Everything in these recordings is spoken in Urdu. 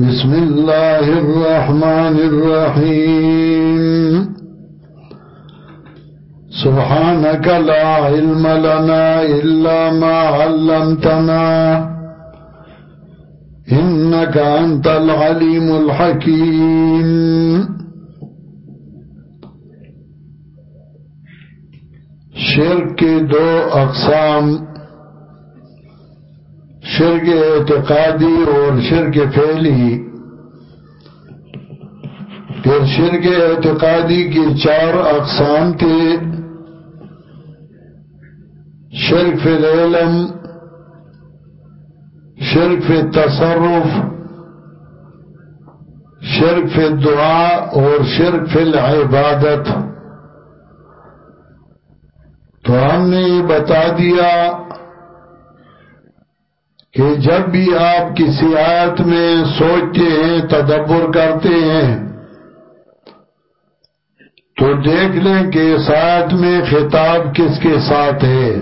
بسم الله الرحمن الرحيم. سبحانك لا علم لنا إلا ما علمتنا. إنك أنت العليم الحكيم. کے دو أقسام. شرک اعتقادی اور شرک فعلی۔ پھر شرک اعتقادی کی چار اقسام تھے۔ شرک فی العلم شرک فی تصرف، شرک فی دعا اور شرک فی العبادت تو ہم نے یہ بتا دیا کہ جب بھی آپ کسی آیت میں سوچتے ہیں، تدبر کرتے ہیں، تو دیکھ لیں کہ اس آیت میں خطاب کس کے ساتھ ہے۔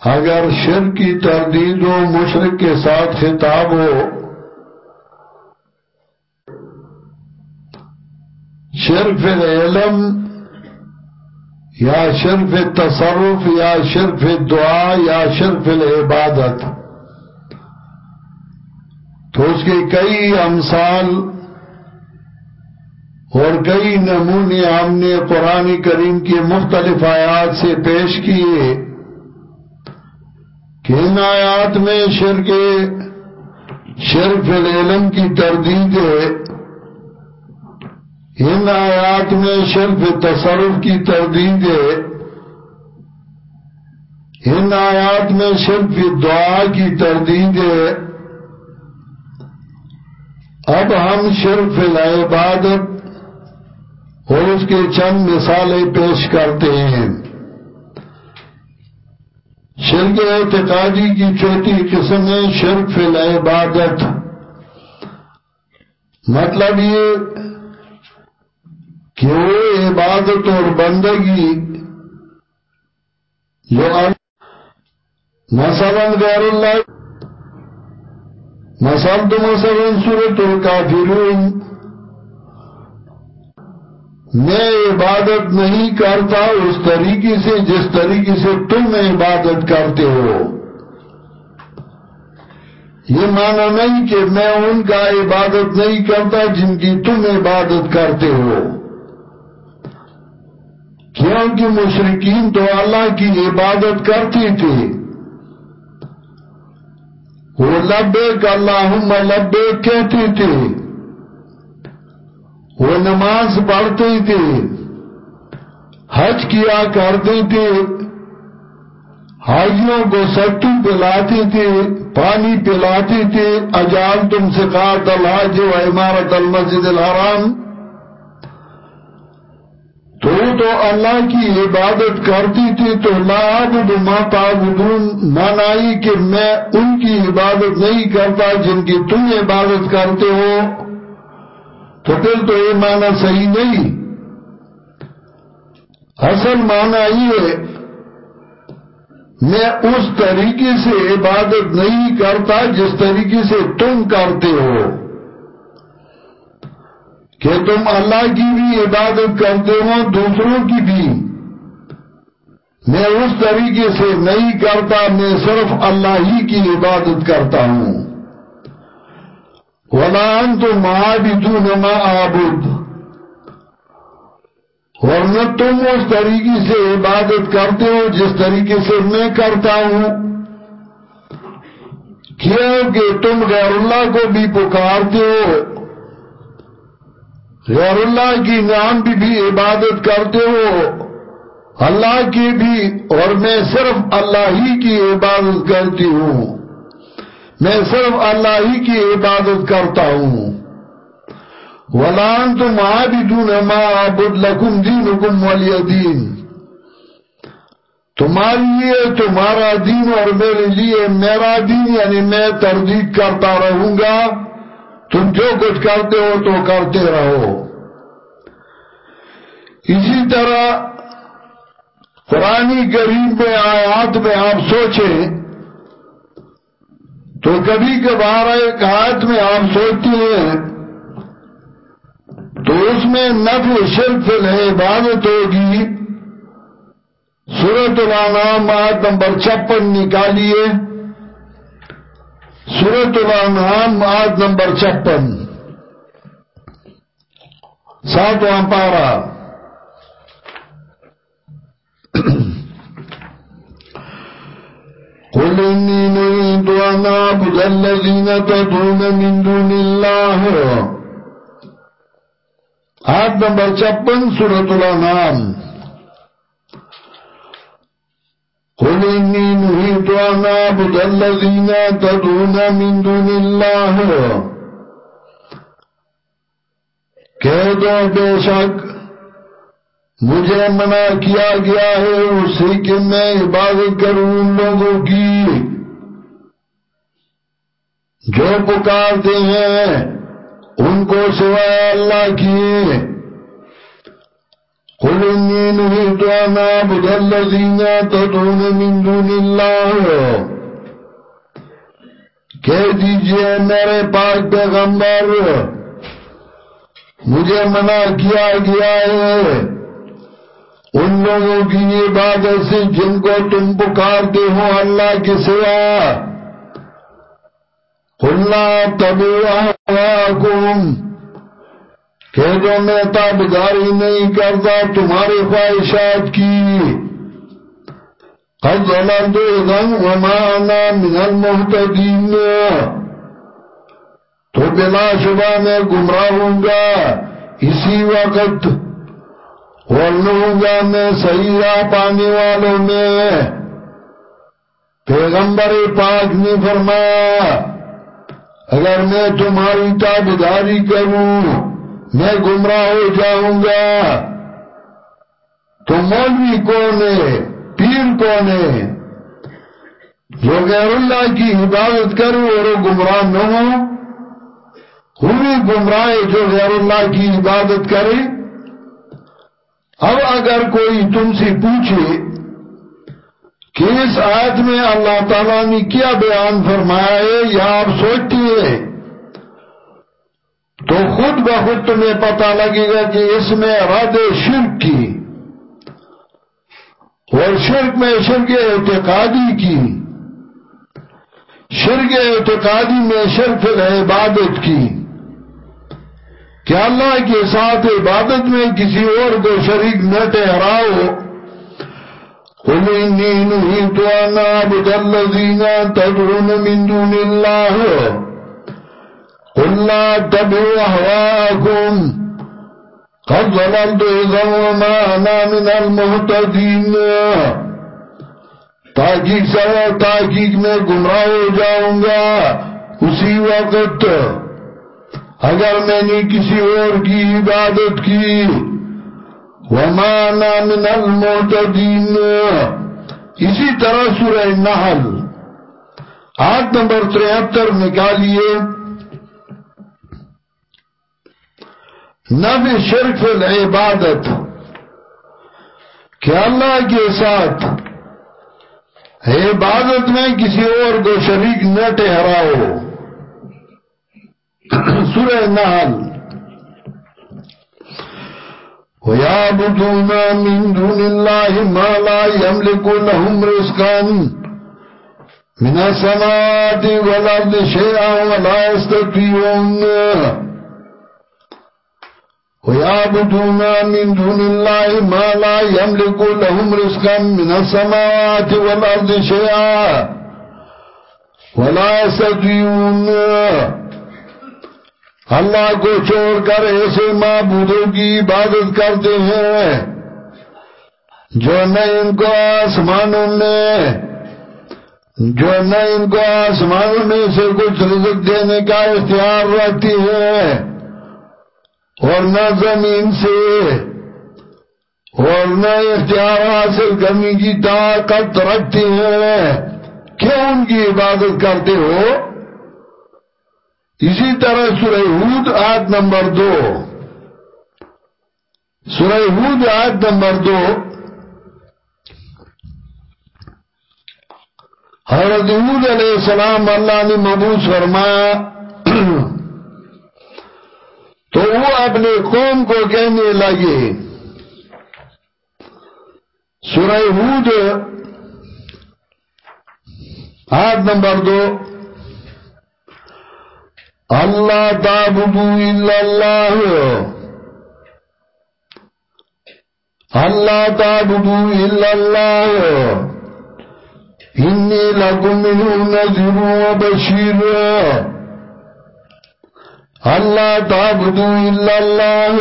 اگر شر کی تردید و مشرق کے ساتھ خطاب ہو شرف العلم یا شرف تصرف یا شرف دعا یا شرف العبادت۔ تو اس کے کئی امثال اور کئی نمونے ہم نے قرآن کریم کی مختلف آیات سے پیش کیے کہ ان آیات میں شرک شرف العلم کی تردید ہے۔ ان آیات میں شرف تصرف کی تردید ہے۔ ان آیات میں شرف دعا کی تردید ہے۔ اب ہم شرف العبادت اور اس کے چند مثالیں پیش کرتے ہیں۔ شرک اعتقادی کی چوتھی قسم ہے شرف العبادت۔ مطلب یہ کہ وہ عبادت اور بندگی جو مثلا غیر اللہ مثلا تو مثلا سورت الکافرون میں عبادت نہیں کرتا اس طریقے سے جس طریقے سے تم عبادت کرتے ہو۔ یہ مانا نہیں کہ میں ان کا عبادت نہیں کرتا جن کی تم عبادت کرتے ہو۔ کیونکہ مشرقین تو اللہ کی عبادت کرتی تھی۔ وہ لبیک اللہم لبیک کہتی تھی۔ وہ نماز پڑھتی تھی۔ حج کیا کرتی تھی۔ حاجیوں کو ستو پلاتی تھی، پانی پلاتی تھی۔ اجال تم سکھات الحاج و عمارت المسجد الحرام۔ تو اللہ کی عبادت کرتی تھی تو لا ما تعبدون منائی کہ میں ان کی عبادت نہیں کرتا جن کی تم عبادت کرتے ہو۔ تو پھر تو یہ معنی صحیح نہیں۔ اصل معنی یہ ہے، میں اس طریقے سے عبادت نہیں کرتا جس طریقے سے تم کرتے ہو۔ کہ تم اللہ کی بھی عبادت کرتے ہو، دوسروں کی بھی۔ میں اس طریقے سے نہیں کرتا، میں صرف اللہ ہی کی عبادت کرتا ہوں۔ ولان تو مہابدون ما آبد اور تم اس طریقے سے عبادت کرتے ہو، جس طریقے سے میں کرتا ہوں۔ کیونکہ تم غیر اللہ کو بھی پکارتے ہو۔ جی۔ غیر اللہ کی نام بھی بھی عبادت کرتے ہو، اللہ کی بھی، اور میں صرف اللہ ہی کی عبادت کرتی ہوں۔ میں صرف اللہ ہی کی عبادت کرتا ہوں۔ ولان تم عابدون ما عبد لکم دینکم ولی دین تمہاری لیے تمہارا دین اور میرے لیے میرا دین یعنی میں تردید کرتا رہوں گا۔ تم جو کچھ کرتے ہو تو کرتے رہو۔ اسی طرح قرآن کریم میں آیات میں آپ سوچیں تو کبھی کبھار ایک آیت میں آپ سوچتی ہیں تو اس میں نفع شرف عبادت ہوگی۔ سورت الانام آیت نمبر چپن نکالیے۔ سورت الانام آیت نمبر چپن ساتواں پارا قل إني نريد أن أعبد الذين تدعون من دون الله آیت نمبر چپن سورة الانام قل إني نريد أن أعبد الذين تدعون من دون الله. کہہ دو بے شک مجھے منع کیا گیا ہے، اسی کہ میں عبادت کروں ان لوگوں کی۔ جو پکارتے ہیں، ان کو سوائے اللہ کی۔ قل انی نہیت انا بدل الذین تدعون من دون اللہ کہہ دیجیے میرے پاک پیغمبر، مجھے منع کیا گیا ہے۔ ان لوگوں کی عبادت سے جن کو تم پکارتے ہو اللہ کے سوا۔ اللہ تبھی کہ جو میں تابداری نہیں کرتا، تمہاری خواہشات کی۔ قد ظلمت اذن وما انا من المحتدین تو بلا شبہ میں گمراہ ہوں گا اسی وقت گا میں صحیح راہ پانے والوں میں۔ پیغمبر پاک نے فرمایا، اگر میں تمہاری تابداری کروں میں گمراہ ہو جاؤں گا۔ تو مولوی کون ہے؟ پیر کون ہے؟ جو غیر اللہ کی عبادت کروں اور وہ گمراہ نہ ہو ہوئی گمراہ جو غیر اللہ کی عبادت کرے۔ اب اگر کوئی تم سے پوچھے کہ اس آیت میں اللہ تعالیٰ نے کیا بیان فرمایا ہے، یا آپ سوچتی ہے تو خود بخود تمہیں پتا لگے گا کہ اس میں رد شرک کی اور شرک میں شرک اعتقادی کی۔ شرک اعتقادی میں شرک عبادت کی۔ کہ اللہ کے ساتھ عبادت میں کسی اور کو شریک نہ ٹہراؤ قل انی نہیت ان عبد الذین تدعون من دون اللہ قل لا تبعوا احواءکم قد ظلمت اذا وما انا من المحتدین تاکیق سوا تاکیق میں گمراہ ہو جاؤں گا اسی وقت اگر میں نے کسی اور کی عبادت کی ومانا من المعتدین اسی طرح سورہ نحل آٹھ نمبر تریہتر نکالیے نب شرف العبادت کہ اللہ کے ساتھ عبادت میں کسی اور کو شریک نہ ٹہراؤ سورہ نحل۔ وَيَعْبُدُونَ مِن دُونِ اللَّهِ مَا لَا يَمْلِكُ لَهُمْ رِزْقًا مِنَ السَّمَاوَاتِ وَالْأَرْضِ شَيْئًا وَلَا يَسْتَطِيعُونَ وَيَعْبُدُونَ مِن دُونِ اللَّهِ مَا لَا يَمْلِكُ لَهُمْ رِزْقًا مِنَ السَّمَاوَاتِ وَالْأَرْضِ شَيْئًا وَلَا يَسْتَطِيعُونَ اللہ کو چھوڑ کر ایسے معبودوں کی عبادت کرتے ہیں جو نہ ان کو آسمانوں میں جو نہ ان کو آسمانوں میں سے کچھ رزق دینے کا اختیار رکھتی ہے اور نہ زمین سے اور نہ اختیار حاصل کرنے کی طاقت رکھتی ہے کیوں ان کی عبادت کرتے ہو؟ اسی طرح سورہ ہود آیت نمبر دو۔ سورہ ہود آیت نمبر دو۔ حضرت عود علیہ السلام اللہ نے مبوس فرمایا تو وہ اپنے قوم کو کہنے لگے۔ سورہ ہود آٹھ نمبر دو۔ اللہ تعبدو الا اللہ۔ اللہ تعبدو الا اللہ۔ انی لکم منہ نذر و بشیر اللہ تعبدو الا اللہ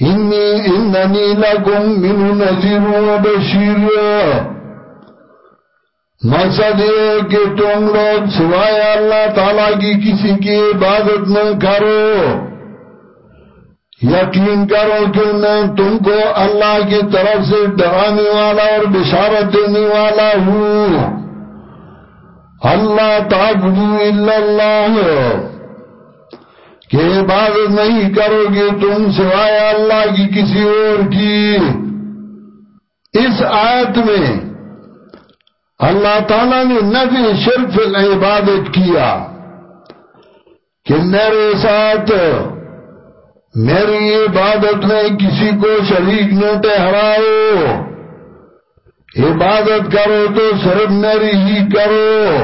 انی اننی لکم من نذیر و بشیر مقصد یہ کہ تم لوگ سوائے اللہ تعالیٰ کی کسی کی عبادت نہ کرو. یقین کرو کہ میں تم کو اللہ کی طرف سے ڈرانے والا اور بشارت دینے والا ہوں. اللہ تعبدو الا اللہ کہ عبادت نہیں کرو گے تم سوائے اللہ کی کسی اور کی۔ اس آیت میں اللہ تعالیٰ نے نبی شرف عبادت کیا کہ میرے ساتھ میری عبادت میں کسی کو شریک نہ ٹہراؤ عبادت کرو تو صرف میری ہی کرو۔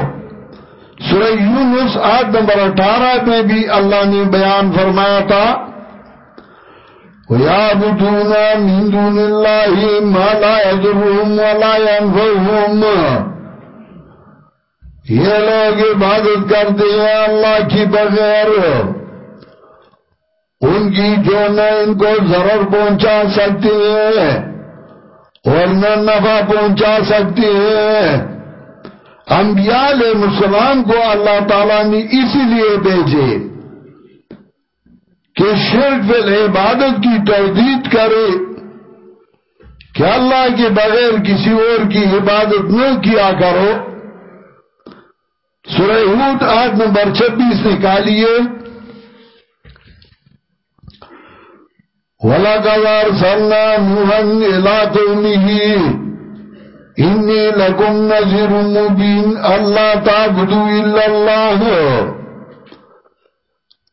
سورہ یونس آیت نمبر اٹھارہ میں بھی اللہ نے بیان فرمایا تھا۔ وَيَعْبُدُونَ مِن دُونِ اللَّهِ مَا لَا يَضُرُّهُمْ وَلَا يَنْفَعُهُمْ۔ یہ لوگ عبادت کرتے ہیں اللہ کی بغیر۔ ان کی جو نہ ان کو ضرر پہنچا سکتے ہیں اور نہ نفع پہنچا سکتے ہیں۔ انبیاء علیہ السلام کو اللہ تعالیٰ نے اسی لیے بھیجے کہ شرک عبادت کی تردید کرے، کہ اللہ کے بغیر کسی اور کی عبادت نہ کیا کرو۔ سورہ حود آٹھ نمبر چھبیس نکالیے۔ وَلَقَدْ أَرْسَلْنَا نُوحًا إِلَىٰ قَوْمِهِ انی لکم نظر مبین اللہ تعبدو الا اللہ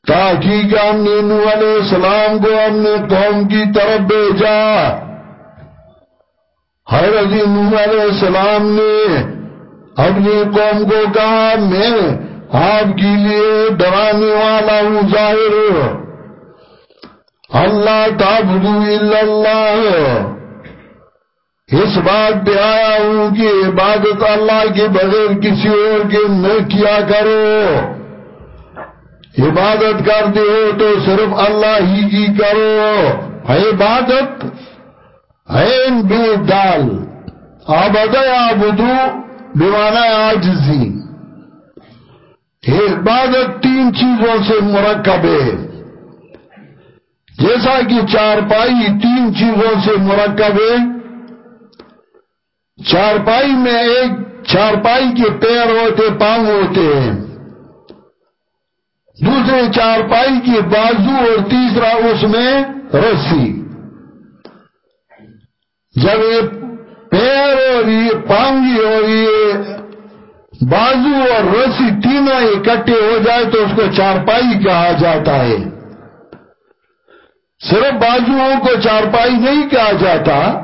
تحقیق ہم نے نو علیہ السلام کو ہم نے قوم کی طرف بھیجا۔ حضرت نو علیہ السلام نے اپنی قوم کو کہا، میں آپ کے لیے ڈرانے والا ہوں، ظاہر ہوں اللہ تعبدو الا اللہ اس بات پہ آیا ہوں کہ عبادت اللہ کے بغیر کسی اور کے نہ کیا کرو۔ عبادت کرتے ہو تو صرف اللہ ہی کی کرو۔ عبادت؟ این بے دال۔ آبد آبدو بیمانہ آجزی عبادت تین چیزوں سے مرکب ہے۔ جیسا کہ چارپائی تین چیزوں سے مرکب ہے، چارپائی میں ایک چارپائی کے پیر ہوتے، پاؤں ہوتے ہیں۔ دوسرے چارپائی کے بازو اور تیسرا اس میں رسی۔ جب یہ پیر اور یہ پاؤں اور یہ بازو اور رسی تینوں اکٹھے ہو جائے تو اس کو چارپائی کہا جاتا ہے۔ صرف بازوؤں کو چارپائی نہیں کہا جاتا،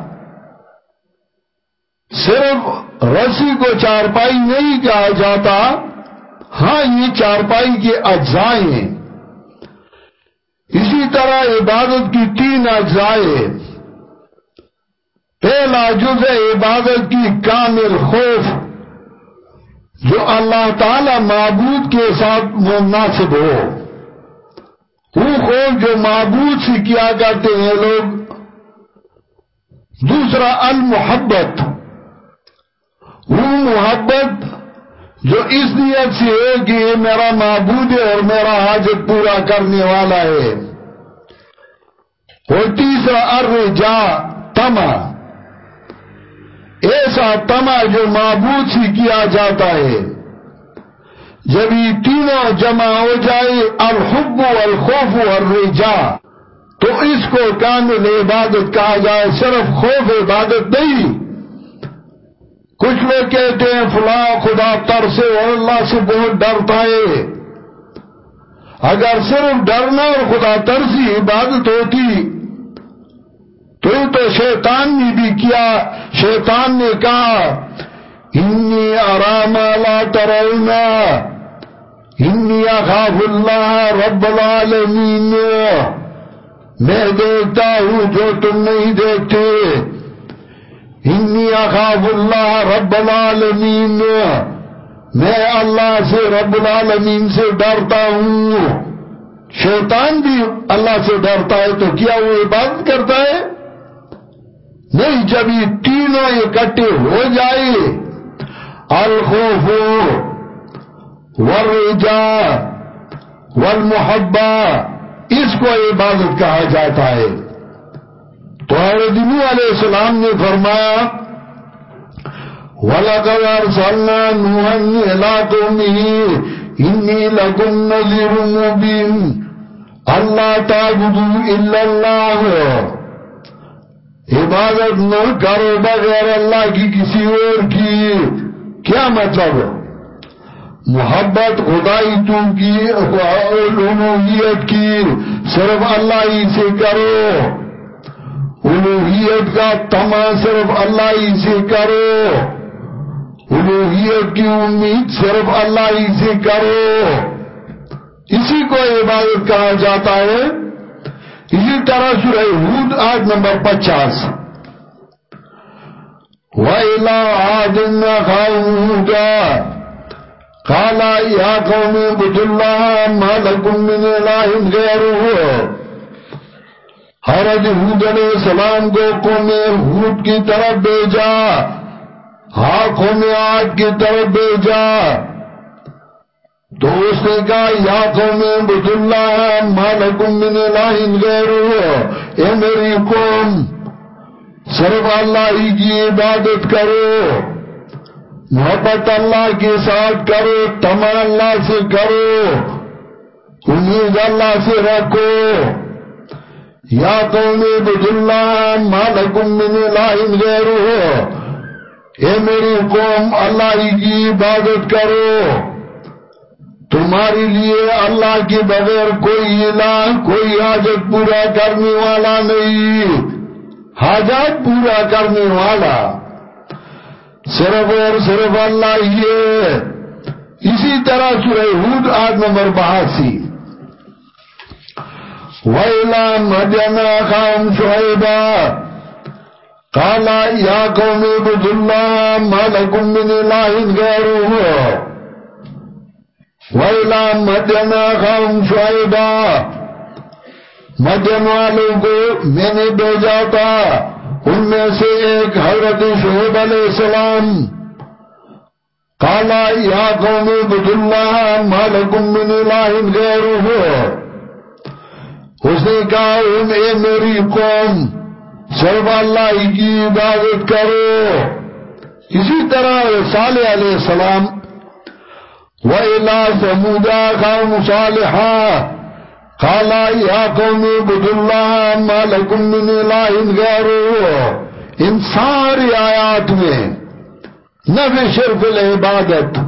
صرف رسی کو چارپائی نہیں کہا جاتا ہاں یہ چارپائی کے اجزائے ہیں۔ اسی طرح عبادت کی تین اجزائے۔ پہلا جز عبادت کی کامل خوف، جو اللہ تعالی معبود کے ساتھ مناسب ہو۔ وہ خوف جو معبود سے کیا کرتے ہیں لوگ، دوسرا المحبت۔ وہ محبت جو اس نیت سے ہے کہ یہ میرا معبود ہے اور میرا حاجت پورا کرنے والا ہے۔ اور تیسرا ارجا تما ایسا تما جو معبود سے کیا جاتا ہے۔ جب یہ تینوں جمع ہو جائے، الحب الخوف الرجا تو اس کو کامل عبادت کہا جائے، صرف خوف عبادت نہیں۔ کچھ لوگ کہتے ہیں، فلاں خدا تر سے اور اللہ سے بہت ڈرتا ہے۔ اگر صرف ڈرنا اور خدا ترسی عبادت ہوتی، تو یہ تو شیطان نے بھی کیا۔ شیطان نے کہا انی آرام لا ترونا انی اخاف اللہ رب العالمین میں دیکھتا ہوں جو تم نہیں دیکھتے. انی اخاف اللہ رب العالمین میں اللہ سے رب العالمین سے ڈرتا ہوں. شیطان بھی اللہ سے ڈرتا ہے تو کیا وہ عبادت کرتا ہے؟ نہیں، جب یہ تینوں اکٹھے ہو جائے، الخوف والرجا والمحبہ، اس کو عبادت کہا جاتا ہے۔ تو حضرت نو علیہ السلام نے فرمایا، وَلَقَدْ أَرْسَلْنَا نُوحًا إِلَىٰ قَوْمِهِ إِنِّي لَكُمْ نَذِيرٌ مُبِينٌ۔ اللہ تعبدوا الا اللہ عبادت نہ کرو بغیر اللہ کی کسی اور کی۔ کیا مطلب؟ ہے محبت، خدائی تو کی الوحیت کی، صرف اللہ ہی سے کرو۔ الوحیت کا تما صرف اللہ ہی سے کرو۔ الوحیت کی امید صرف اللہ ہی سے کرو۔ اسی کو عبادت کہا جاتا ہے۔ اسی طرح سورہ حود آج نمبر پچاس۔ وَإِلَىٰ عَادٍ خَوْمُهُدَا قَالَ يَا قَوْمِ بُدُ اللَّهَ مَا لَكُمْ مِنْ إِلَٰهٍ غَيْرُهُ حرد حود علیہ السلام کو قوم حود کی طرف بیجا ہاں قوم آج کی طرف بیجا تو اس نے کہا، یا قوم عبد اللہ مالکم من الہ غیر اے میری قوم، صرف اللہ ہی کی عبادت کرو۔ محبت اللہ کے ساتھ کرو تمام اللہ سے کرو، امید اللہ سے رکھو۔ یا قوم عبد اللہ مالکم من الہ غیر اے میری قوم، اللہ کی عبادت کرو۔ تمہاری لیے اللہ کے بغیر کوئی الہ، کوئی حاجت پورا کرنے والا نہیں۔ حاجت پورا کرنے والا۔ صرف اور صرف اللہ ہی ہے۔ اسی طرح سورہ حود آج نمبر بہاسی۔ وَإِلَا مَدْيَنَا خَامْ شُعَيْبًا۔ قَالَ يَا قَوْمِ عُبُدُوا اللَّهَ مَا لَكُمْ مِنْ إِلَٰهٍ غَيْرُهُ۔ وَإِلَا مَدْيَنَا خَوْمْ شُعَيْبًا۔ مدین والوں کو میں نے بھیجا تھا۔ ان میں سے ایک حضرت شعیب علیہ السلام۔ قالا، یا قوم عبد اللہ مالکم من الہ غیرہ۔ اس نے کہا ان، اے میری قوم، صرف اللہ کی عبادت کرو۔ اسی طرح صالح علیہ السلام، وَإِلَىٰ سَمُودَا قَوْمُ صَالِحًا۔ قَالَ يَا قَوْمِ عُبُدُوا اللَّهَ مَا لَكُمْ مِنْ إِلَٰهٍ غَيْرُهُ ان ساری آیات میں نفی شرف العبادت،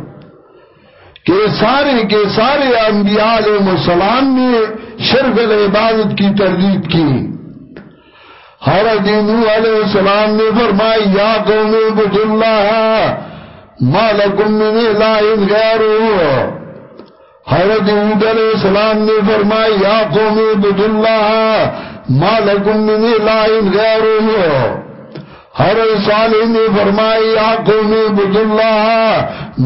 کہ سارے کے سارے انبیاء علیہ السلام نے شرف العبادت کی تردید کی۔ حضرت نوح علیہ السلام نے فرمائی یا قوم عبد اللہ ما لکم من الہ غیرو حضرت عود علیہ السلام نے فرمائی یا قوم عبداللہ، ما لکم من الہ غیرو حضرت صالح نے فرمائی یا قوم عبداللہ،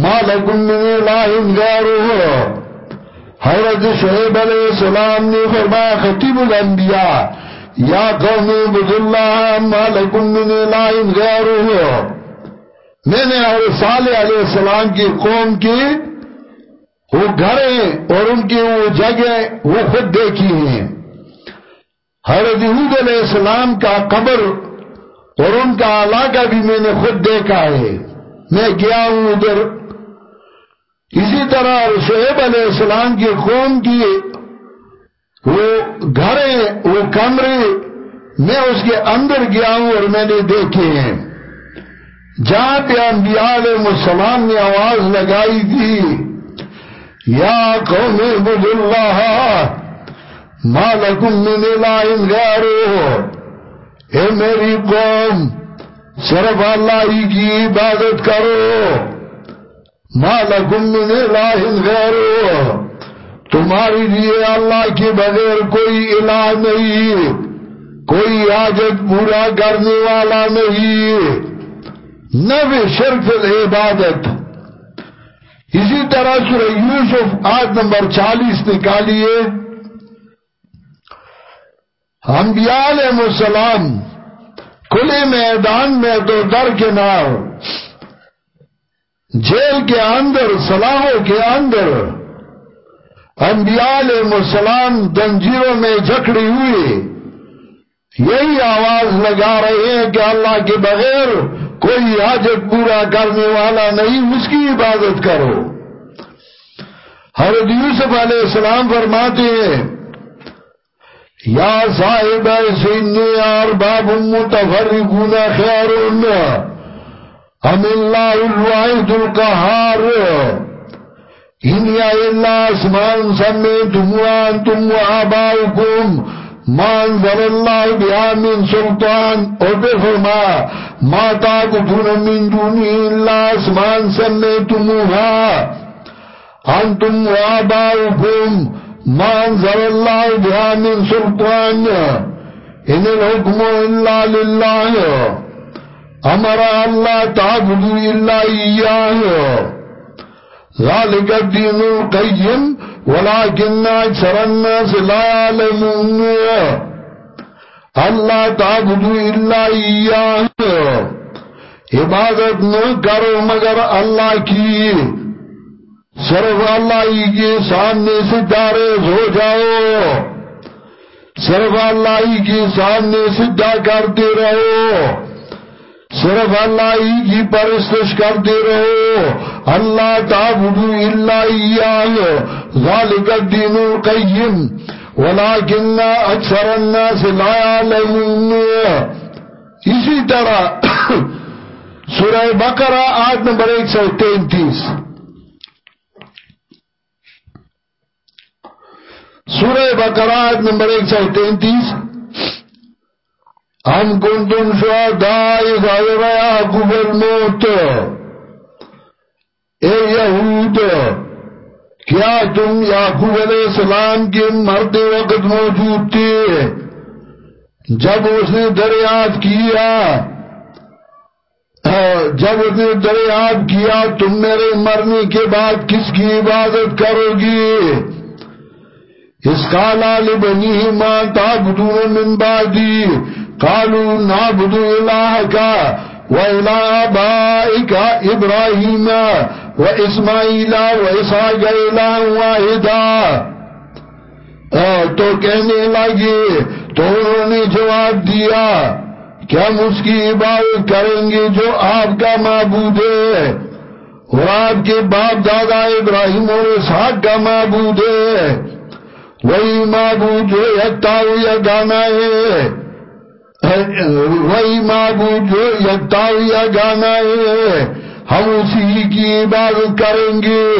ما لکم من الہ غیرو حضرت شعیب علیہ السلام نے فرمایا، خطیب الانبیاء، یا قوم عبداللہ، ما لکم من الہ غیرو میں نے صالح علیہ السلام کی قوم کی وہ گھریں اور ان کی وہ جگہ وہ خود دیکھی ہیں۔ حضرت حود علیہ السلام کا قبر اور ان کا علاقہ بھی میں نے خود دیکھا ہے۔ میں گیا ہوں ادھر۔ اسی طرح شعیب علیہ السلام کی قوم کی وہ گھریں وہ کمرے میں اس کے اندر گیا ہوں اور میں نے دیکھے ہیں۔ جہاں پہ انبیاء علیہ السلام نے آواز لگائی تھی یا قوم عبد اللہ مالکم من الہ غیرو اے میری قوم، صرف اللہ ہی کی عبادت کرو. مالکم من الہ غیرو تمہاری لیے اللہ کے بغیر کوئی الہ نہیں، کوئی حاجت پورا کرنے والا نہیں. نو شرف العبادت اسی طرح سورہ یوسف آیت نمبر چالیس نکالیے۔ انبیاء علیہ السلام کھلے میدان میں تو در کے نار جیل کے اندر، سلاحوں کے اندر انبیاء علیہ السلام دنجیروں میں جکڑی ہوئی یہی آواز لگا رہے ہیں کہ اللہ کے بغیر کوئی حاجت پورا کرنے والا نہیں، اس کی عبادت کرو۔ حضرت یوسف علیہ السلام فرماتے ہیں، یا صاحب سینی ارباب متفرقون خیر ہم اللہ الواحد القہار۔ انیا اللہ اسمان سمیتم تم آباؤکم مان ذر اللہ بیامن سلطان، اور بے فرما، ما تاکتون من دونی اللہ اسمان سمیتموها انتم وآباؤکم ما انزل اللہ بها من سلطان، ان الحکم الا للہ، امر اللہ تعبدو الا ایاہ، ذالک الدین القیم ولیکن اکثر الناس لا يعلمون. اللہ تعبدو الا ایاہ عبادت نہ کرو مگر اللہ کی. صرف اللہ ہی کے سامنے سے دارز ہو جاؤ. صرف اللہ ہی کے سامنے سدھا کرتے رہو. صرف اللہ ہی کی پرستش کرتے رہو۔ اللہ تعبدو الا ایاہ، ذالک الدین القیم۔ ولیکن اکثر الناس لا يعلمون اسی طرح سورہ بقرہ آیت نمبر ایک سو تینتیس۔ سورہ بقرہ آیت نمبر ایک سو تینتیس۔ ہم کنتم شہدائی غیر یعقوب الموت اے یہود، کیا تم یعقوب علیہ السلام کے مرتے وقت موجود تھے؟ جب اس نے دریافت کیا، جب اس نے دریافت کیا، تم میرے مرنے کے بعد کس کی عبادت کرو گی اس کالا لبنی ماں تابدون من بعدی۔ قالوا نعبد الہ کا وَإِلَىٰ آبَائِكَ إِبْرَاهِيمَ وَإِسْمَائِيلَ وَإِسْحَاقَ إِلَٰهًا وَاحِدًا. تو کہنے لگے، تو انہوں نے جواب دیا کہ ہم اس کی عبادت کریں گے جو آپ کا معبود ہے؟ اور آپ کے باپ دادا ابراہیم اور اسحاق کا معبود ہے۔ وہی معبود جو یکتا ہویا گانا ہے۔ وہی معبود جو یکتا ہویا گانا ہے، ہم اسی کی عبادت کریں گے۔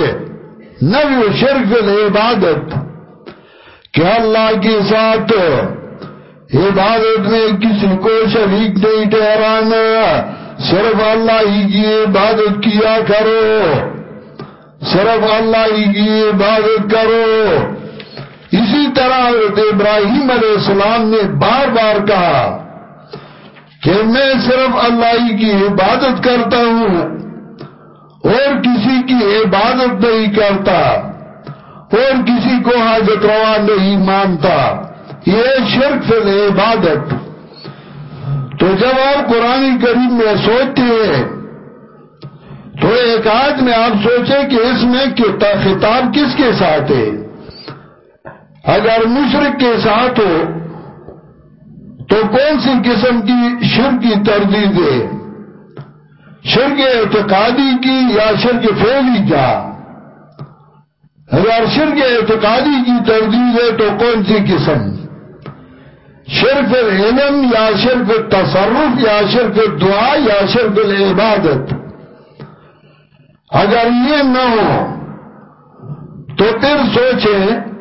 نبی شرک عبادت۔ کہ اللہ کے ساتھ عبادت میں کسی کو شریک نہیں ٹھہرانا، صرف اللہ ہی کی عبادت کیا کرو۔ صرف اللہ ہی کی عبادت کرو۔ اسی طرح ابراہیم علیہ السلام نے بار بار کہا کہ میں صرف اللہ ہی کی عبادت کرتا ہوں اور کسی کی عبادت نہیں کرتا اور کسی کو حاجت روا نہیں مانتا، یہ شرک فل عبادت۔ تو جب آپ قرآن کریم میں سوچتے ہیں، تو ایک آج میں آپ سوچیں کہ اس میں خطاب کس کے ساتھ ہے؟ اگر مشرق کے ساتھ ہو تو کون سی قسم کی شرک کی تردید ہے؟ شرک اعتقادی کی یا شرک فعلی کا؟ اگر شرک اعتقادی کی تردید ہے تو کون سی قسم؟ شرف العلم یا شرف تصرف یا شرف دعا یا شرف العبادت اگر یہ نہ ہو تو پھر سوچیں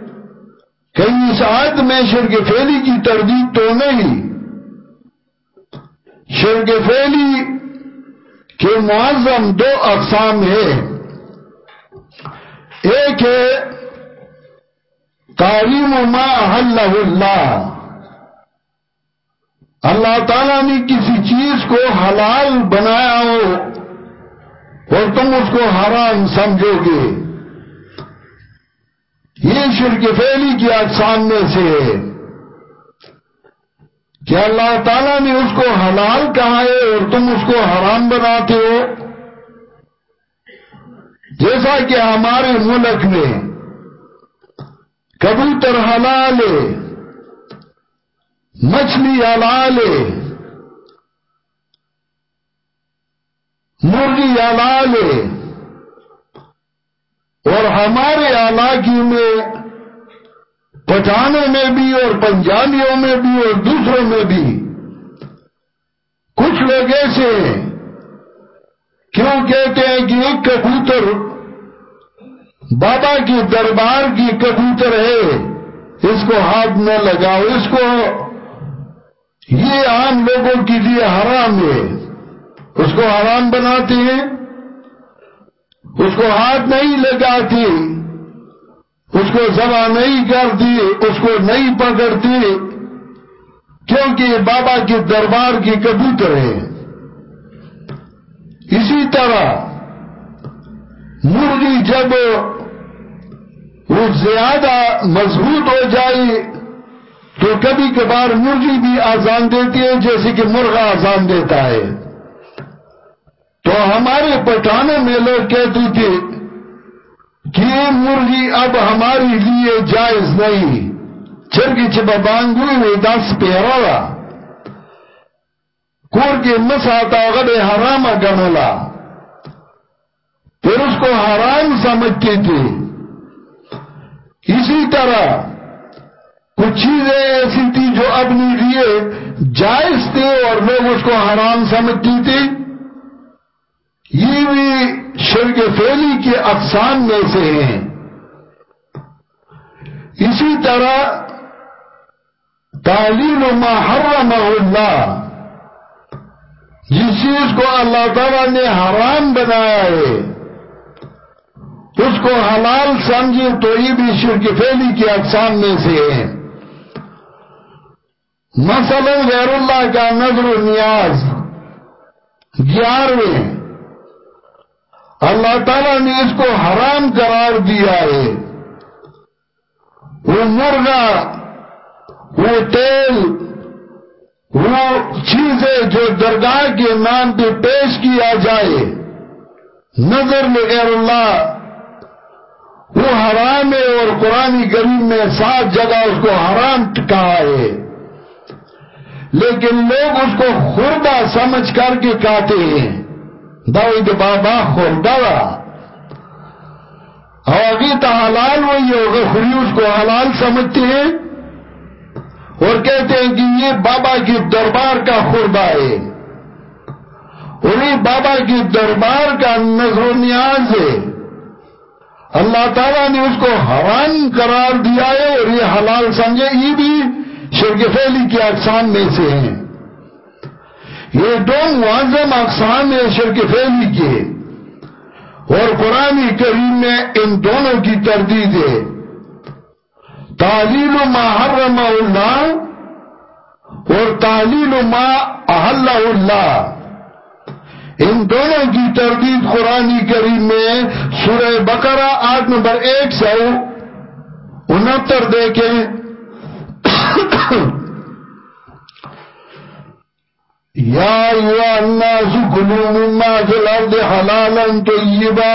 کہیں اس آیت میں شرک فیلی کی تردید تو نہیں۔ شرک فیلی کے معظم دو اقسام ہے ایک ہے تعلیم ما اللہ اللہ۔ اللہ تعالیٰ نے کسی چیز کو حلال بنایا ہو اور تم اس کو حرام سمجھو گے۔ یہ شرک فیلی کی اقسام میں سے ہے کہ اللہ تعالیٰ نے اس کو حلال کہا ہے اور تم اس کو حرام بناتے ہو۔ جیسا کہ ہمارے ملک میں کبوتر حلال ہے، مچھلی حلال ہے، مرغی حلال ہے۔ اور ہمارے علاقے میں پٹھانوں میں بھی اور پنجابیوں میں بھی اور دوسروں میں بھی کچھ لوگ ایسے ہیں، کیوں کہتے ہیں کہ ایک کبوتر بابا کی دربار کی کبوتر ہے، اس کو ہاتھ نہ لگاؤ، اس کو یہ عام لوگوں کے لیے حرام ہے۔ اس کو حرام بناتے ہیں۔ اس کو ہاتھ نہیں لگاتی اس کو زبا نہیں کرتی، اس کو نہیں پکڑتی، کیونکہ بابا کے دربار کی کبوتر ہے اسی طرح مرغی جب وہ زیادہ مضبوط ہو جائے، تو کبھی کبھار مرغی بھی آزان دیتی ہے، جیسے کہ مرغا آزان دیتا ہے۔ تو ہمارے پٹھانوں میں لوگ کہتے تھے کہ یہ مرغی اب ہماری لیے جائز نہیں۔ چرگی چبا بانگوی ہوئی دس پیرا کور کی مساتا غد حرام گنلا۔ پھر اس کو حرام سمجھتی تھی اسی طرح کچھ چیزیں ایسی تھی جو اپنی لیے جائز تھے اور لوگ اس کو حرام سمجھتی تھی یہ بھی شرک فیلی کے اقسام میں سے ہیں۔ اسی طرح تعلیم ما حرم اللہ، جس چیز کو اللہ تعالیٰ نے حرام بنایا ہے، اس کو حلال سمجھے تو یہ بھی شرک فیلی کے اقسام میں سے ہیں۔ مثلا غیر اللہ کا نظر و نیاز، گیارہویں اللہ تعالیٰ نے اس کو حرام قرار دیا ہے۔ وہ مرغا، وہ تیل، وہ چیزیں جو درگاہ کے نام پہ پیش کیا جائے، نظر میں غیر اللہ، وہ حرام ہے اور قرآن کریم میں سات جگہ اس کو حرام کہا ہے۔ لیکن لوگ اس کو خوردہ سمجھ کر کے کہتے ہیں۔ داوی بابا خوردہ آگی تا حلال وہی ہوگا خری اس کو حلال سمجھتے ہیں۔ اور کہتے ہیں کہ یہ بابا کی دربار کا خوردہ ہے۔ اور یہ بابا کی دربار کا نظر و نیاز ہے۔ اللہ تعالیٰ نے اس کو حرام قرار دیا ہے اور یہ حلال سمجھے، یہ بھی شرک فیلی کی اقسام میں سے ہیں۔ یہ دو معظم اقسام ہیں شرک فیلی کے اور قرآن کریم میں ان دونوں کی تردید ہے۔ تعلیل ما حرم اللہ اور تعلیل ما احل اللہ۔ ان دونوں کی تردید قرآن کریم میں سورہ بقرہ آٹھ نمبر ایک سو انہتر دیکھیں۔ یا ایوہ الناس کلو مما فی الارض حلالا طیبا.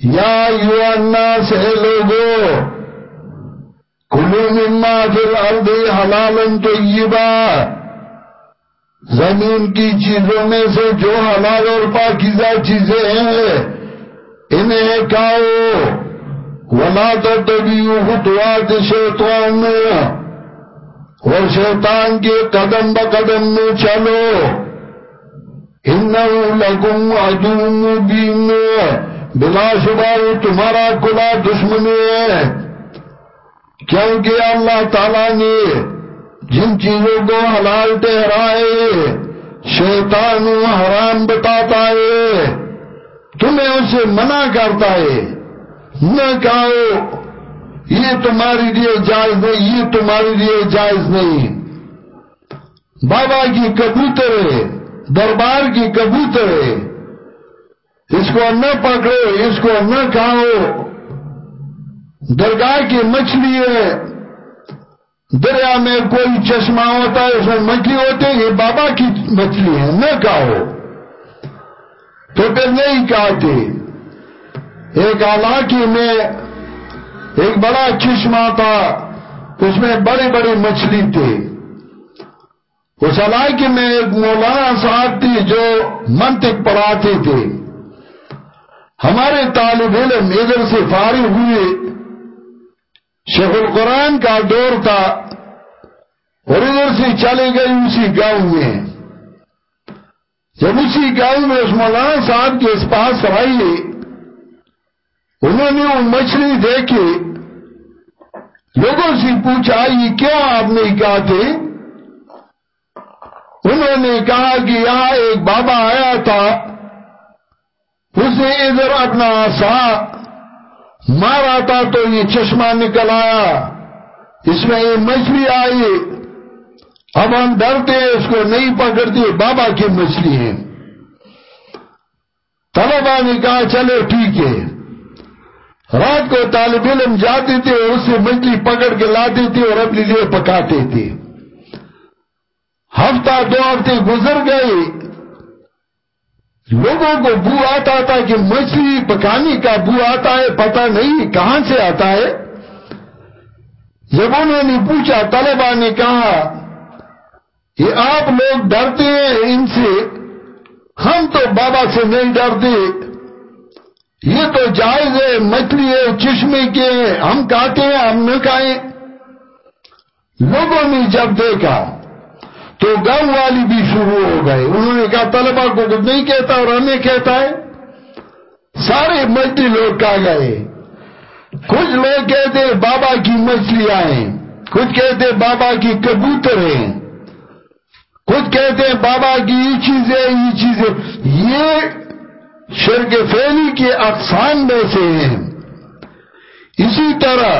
یا ایوہ الناس اے لوگو کلو مما فی الارض حلالا طیبا. زمین کی چیزوں میں سے جو حلال اور پاکیزہ چیزیں ہیں، انہیں کھاؤ. ولا تتبیو خطوات شیطان اور شیطان کے قدم با قدم میں چلو۔ انہو لکم عدو مبین بلا شبہ تمہارا کلا دشمن ہے۔ کیونکہ اللہ تعالیٰ نے جن چیزوں کو حلال ٹہرائے شیطان حرام بتاتا ہے، تمہیں اسے منع کرتا ہے۔ نہ کہو یہ تمہاری لیے جائز نہیں، یہ تمہاری لیے جائز نہیں۔ بابا کی کبوتر ہے، دربار کی کبوتر ہے۔ اس کو نہ پکڑو، اس کو نہ کھاؤ۔ درگاہ کی مچھلی ہے۔ دریا میں کوئی چشمہ ہوتا ہے، اس میں مچھلی ہوتے یہ بابا کی مچھلی ہے، نہ کہو تو پھر نہیں کہتے ایک علاقے میں ایک بڑا چشمہ تھا، اس میں بڑی بڑی مچھلی تھی۔ اس علاقے میں ایک مولانا صاحب تھی جو منطق پڑھاتے تھے ہمارے طالب علم ادھر سے فارغ ہوئے۔ شیخ القرآن کا دور تھا اور ادھر سے چلے گئے اسی گاؤں میں۔ جب اسی گاؤں میں اس مولانا صاحب کے اس پاس آئیے انہوں نے وہ مچھلی دیکھی۔ لوگوں سے پوچھا، یہ کیوں آپ نے کہا تھے؟ انہوں نے کہا کہ یہاں ایک بابا آیا تھا۔ اس نے ادھر اپنا سا مارا تھا تو یہ چشمہ نکل آیا۔ اس میں یہ مچھلی آئی۔ اب ہم ڈرتے ہیں، اس کو نہیں پکڑتے، بابا کی مچھلی ہے طلبا نے کہا، چلو ٹھیک ہے۔ رات کو طالب علم جاتے تھے اور اس سے مچھلی پکڑ کے لاتے تھے اور اپنے لیے پکاتے تھے۔ ہفتہ دو ہفتے گزر گئے۔ لوگوں کو بو آتا تھا کہ مچھلی پکانے کا بو آتا ہے، پتہ نہیں کہاں سے آتا ہے۔ جب انہوں نے پوچھا طلبا نے کہا کہ آپ لوگ ڈرتے ہیں ان سے؟ ہم تو بابا سے نہیں ڈرتے۔ یہ تو جائز ہے، مچھلی ہے، چشمے کے ہم کہتے ہیں، ہم نہ کھائیں۔ لوگوں نے جب دیکھا تو گاؤں والی بھی شروع ہو گئے۔ انہوں نے کہا طلبا کو کچھ نہیں کہتا اور ہمیں کہتا ہے۔ سارے مچھلی لوگ کہا گئے۔ کچھ لوگ کہتے بابا کی مچھلی آئیں۔ کچھ کہتے بابا کی کبوتر ہیں۔ کچھ کہتے ہیں بابا کی یہ چیزیں یہ چیزیں۔ یہ شرک فیلی کے اقسام میں سے ہیں اسی طرح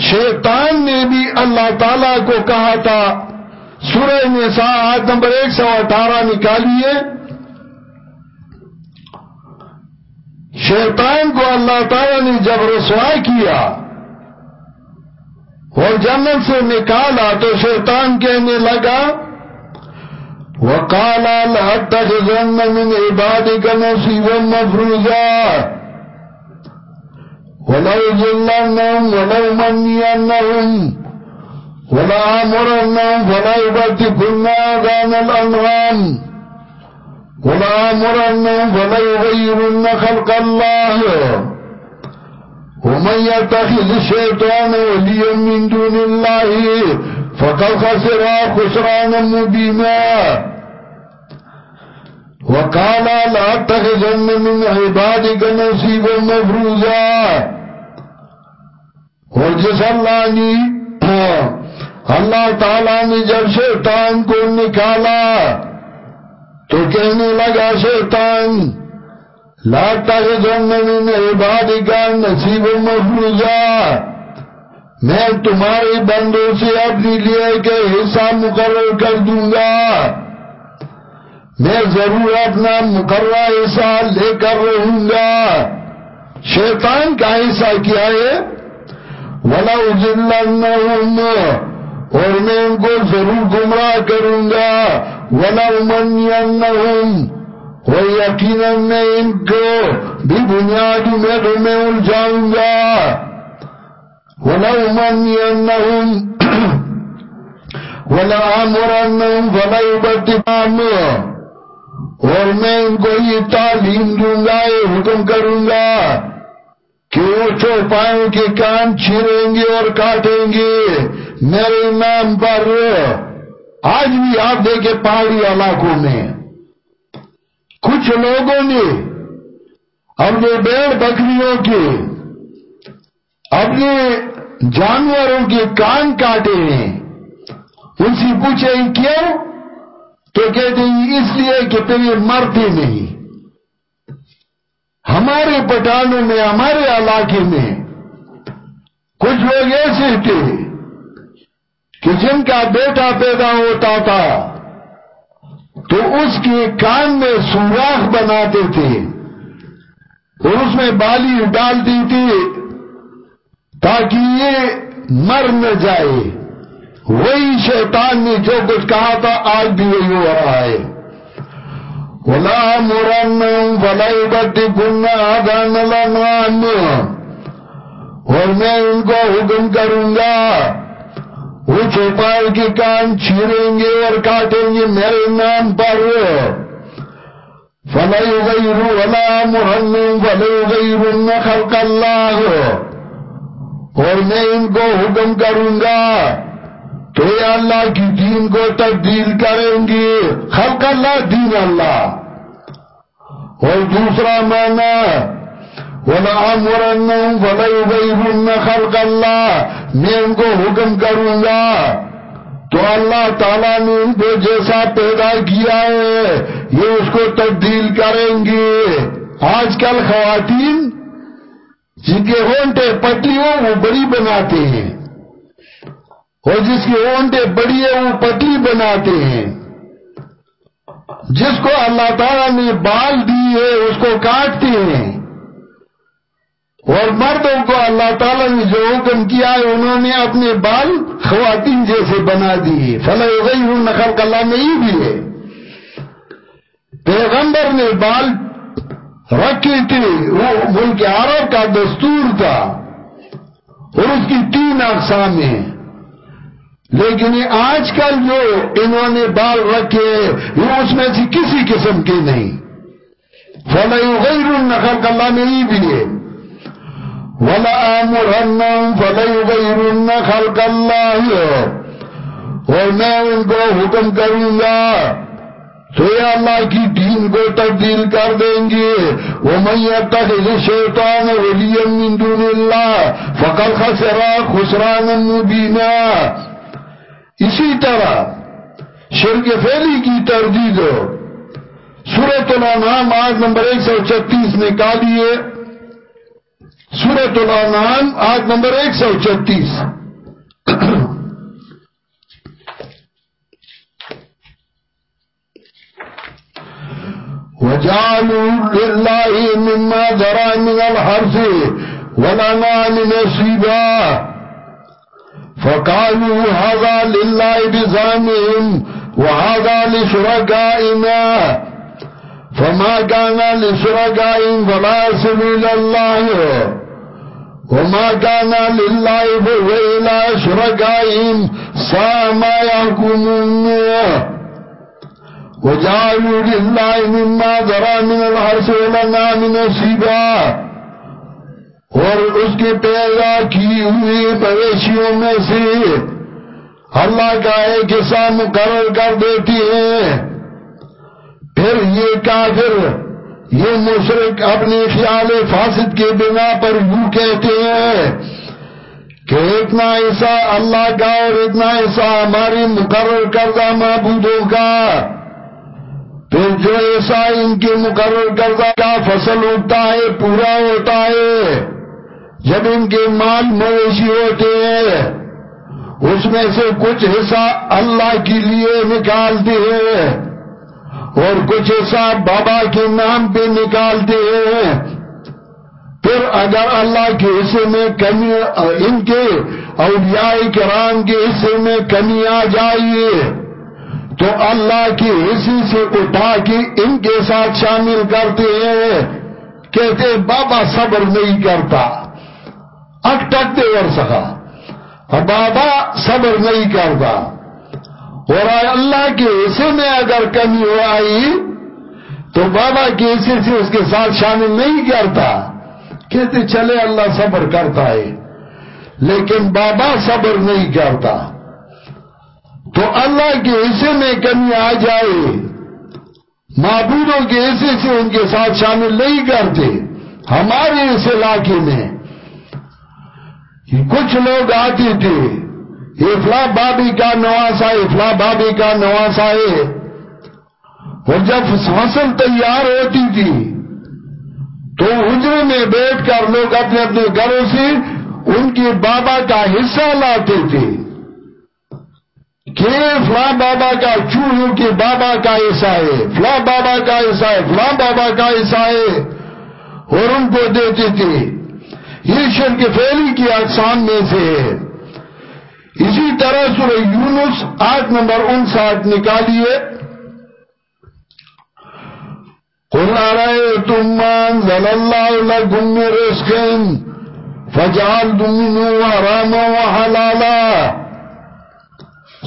شیطان نے بھی اللہ تعالیٰ کو کہا تھا، سورہ نساء آیت نمبر ایک سو اٹھارہ نکالیے۔ شیطان کو اللہ تعالیٰ نے جب رسوا کیا اور جنت سے نکالا تو شیطان کہنے لگا وقال لأتخذن من عبادك نصيبا مفروضا. ولو ذلنهم ولو منينهم، ولا أمرنهم فلا يبتكن آذان الأنغام ولا أمرنهم فلا يغيرن خلق الله. ومن يتخذ الشيطان وليا من دون الله، فقد خسر خسرانا مبينا. وقال لا تخذن من عبادك نصيبا مفروضا. اور جس اللہ نے اللہ تعالیٰ نے جب شیطان کو نکالا تو کہنے لگا شیطان، لا تخذن من عبادك نصيبا مفروضا۔ میں تمہارے بندوں سے اپنی لیے کہ حصہ مقرر کر دوں گا۔ میں ضرور اپنا مقررہ حصہ لے کر رہوں گا۔ شیطان کا حصہ کیا ہے؟ وَلَوْ اور میں ان کو ضرور گمراہ کروں گا۔ وَلَوْ اور یقیناً میں ان کو بھی بنیادی میں میں الجھاؤں گا۔ وَلَوْ مَنْيَنَّهُمْ وَلَا عَمُرَنَّهُمْ فَلَا يُبَتِّمَانُ اور میں ان کو یہ تعلیم دوں گا، یہ حکم کروں گا کہ اٹھو چوپاوں کے کان چھیریں گے اور کاٹیں گے۔ میرے نام پر آج بھی آپ دیکھیں پہاڑی علاقوں میں۔ کچھ لوگوں نے اپنے بیڑ بکریوں کے، اپنے جانوروں کے کان کاٹے۔ ہیں ان سے پوچھے کیوں؟ تو کہتے ہیں اس لیے کہ پھر یہ مرتے نہیں۔ ہمارے پٹانوں میں، ہمارے علاقے میں کچھ لوگ ایسے تھے کہ جن کا بیٹا پیدا ہوتا تھا تو اس کے کان میں سوراخ بناتے تھے اور اس میں بالی ڈالتی تھی تاکہ یہ مر نہ جائے۔ وہی شیطان نے جو کچھ کہا تھا، آج بھی وہی ہو رہا ہے۔ ولا مرنم فلا يبتكن آدان الانوان اور میں ان کو حکم کروں گا، وہ چوپال کے کان چھیریں گے اور کاٹیں گے میرے نام پر۔ فلا يغير ولا مرنم فلا يغيرن خلق اللہ اور میں ان کو حکم کروں گا تو یہ اللہ کی دین کو تبدیل کریں گے۔ خلق اللہ، دین اللہ۔ اور دوسرا معنی وَلَعَمُرَنَّهُمْ فَلَيُغَيْرُنَّ خَلْقَ اللَّهِ، میں ان کو حکم کروں گا۔ تو اللہ تعالیٰ نے ان کو جیسا پیدا کیا ہے، یہ اس کو تبدیل کریں گے۔ آج کل خواتین، جن کے ہونٹے پتلی ہو وہ بڑی بناتے ہیں۔ اور جس کی اونٹیں بڑی ہے وہ پتلی بناتے ہیں۔ جس کو اللہ تعالیٰ نے بال دی ہے، اس کو کاٹتے ہیں۔ اور مردوں کو اللہ تعالیٰ نے جو حکم کیا ہے، انہوں نے اپنے بال خواتین جیسے بنا دیے فلح ہو گئی ہوں نقل کلا نہیں بھی ہے۔ پیغمبر نے بال رکھے تھے، وہ ملک عرب کا دستور تھا۔ اور اس کی تین اقسام ہیں۔ لیکن آج کل جو انہوں نے بال رکھے یہ اس میں سے کسی قسم کے نہیں۔ فَلَا يُغَيْرُنَّ خَلْقَ اللہ نہیں بھی ہے وَلَا آمُرَنَّمْ فَلَا يُغَيْرُنَّ خَلْقَ اللَّهِ۔ اور میں ان کو حکم کروں گا تو یہ اللہ کی دین کو تبدیل کر دیں گے۔ وَمَنْ يَتَّخِذِ شَيْطَانَ وَلِيًا مِّن دُونِ اللَّهِ فَقَدْ خَسِرَ خُسْرَانًا مُبِينًا۔ اسی طرح شرک فیلی کی تردید ہو۔ سورت الانام آج نمبر ایک سو چتیس نکالیے سورت الانام آج نمبر ایک سو چتیس وجعلوا لله مما ذرى من الحرث والأنعام نصيبا۔ فقالوا هذا لله بزامهم وهذا لشركائنا. فما كان لشركائهم فلا سبيل الله. وما كان لله فهو إلى شركائهم سا ما يحكمون. وجعلوا لله مما ذرى من الحرس ولنا من نصيبا اور اس کے پیدا کی ہوئی پویشیوں میں سے اللہ کا ایک حصہ مقرر کر دیتی ہیں پھر یہ کافر، یہ مشرق اپنے خیال فاسد کے بنا پر یوں کہتے ہیں کہ اتنا ایسا اللہ کا اور اتنا ایسا ہماری مقرر کردہ معبودوں کا پھر جو ایسا ان کے مقرر کردہ کا فصل اٹھتا ہے، پورا ہوتا ہے۔ جب ان کے مال مویشی ہوتے ہیں، اس میں سے کچھ حصہ اللہ کے لیے نکالتے ہیں اور کچھ حصہ بابا کے نام پہ نکالتے ہیں۔ پھر اگر اللہ کے حصے میں کمی، ان کے اولیاء کرام کے حصے میں کمی آ جائیے تو اللہ کے حصے سے اٹھا کے ان کے ساتھ شامل کرتے ہیں۔ کہتے بابا صبر نہیں کرتا۔ اٹکتے ور سکا اور بابا صبر نہیں کرتا۔ اور اللہ کے حصے میں اگر کمی ہو آئی، تو بابا کے حصے سے اس کے ساتھ شامل نہیں کرتا۔ کہتے چلے اللہ صبر کرتا ہے، لیکن بابا صبر نہیں کرتا۔ تو اللہ کے حصے میں کمی آ جائے، معبودوں کے حصے سے ان کے ساتھ شامل نہیں کرتے۔ ہمارے اس علاقے میں کچھ لوگ آتے تھے افلا بابی کا نواسا افلا بابی کا نواسا ہے اور جب فصل تیار ہوتی تھی، تو حجرے میں بیٹھ کر لوگ اپنے اپنے گھروں سے ان کے بابا کا حصہ لاتے تھے۔ کہ فلاں بابا کا چوہوں کے بابا کا حصہ ہے فلاں بابا کا حصہ ہے فلاں بابا کا حصہ ہے۔ اور ان کو دیتے تھے۔ یہ شرک فیلی کی اقسام میں سے ہے۔ اسی طرح سورہ یونس آٹھ نمبر انساٹھ نکالیے۔ قل أرأيتم ما أنزل الله لكم من رزق فجعلتم منه حراما وحلالا۔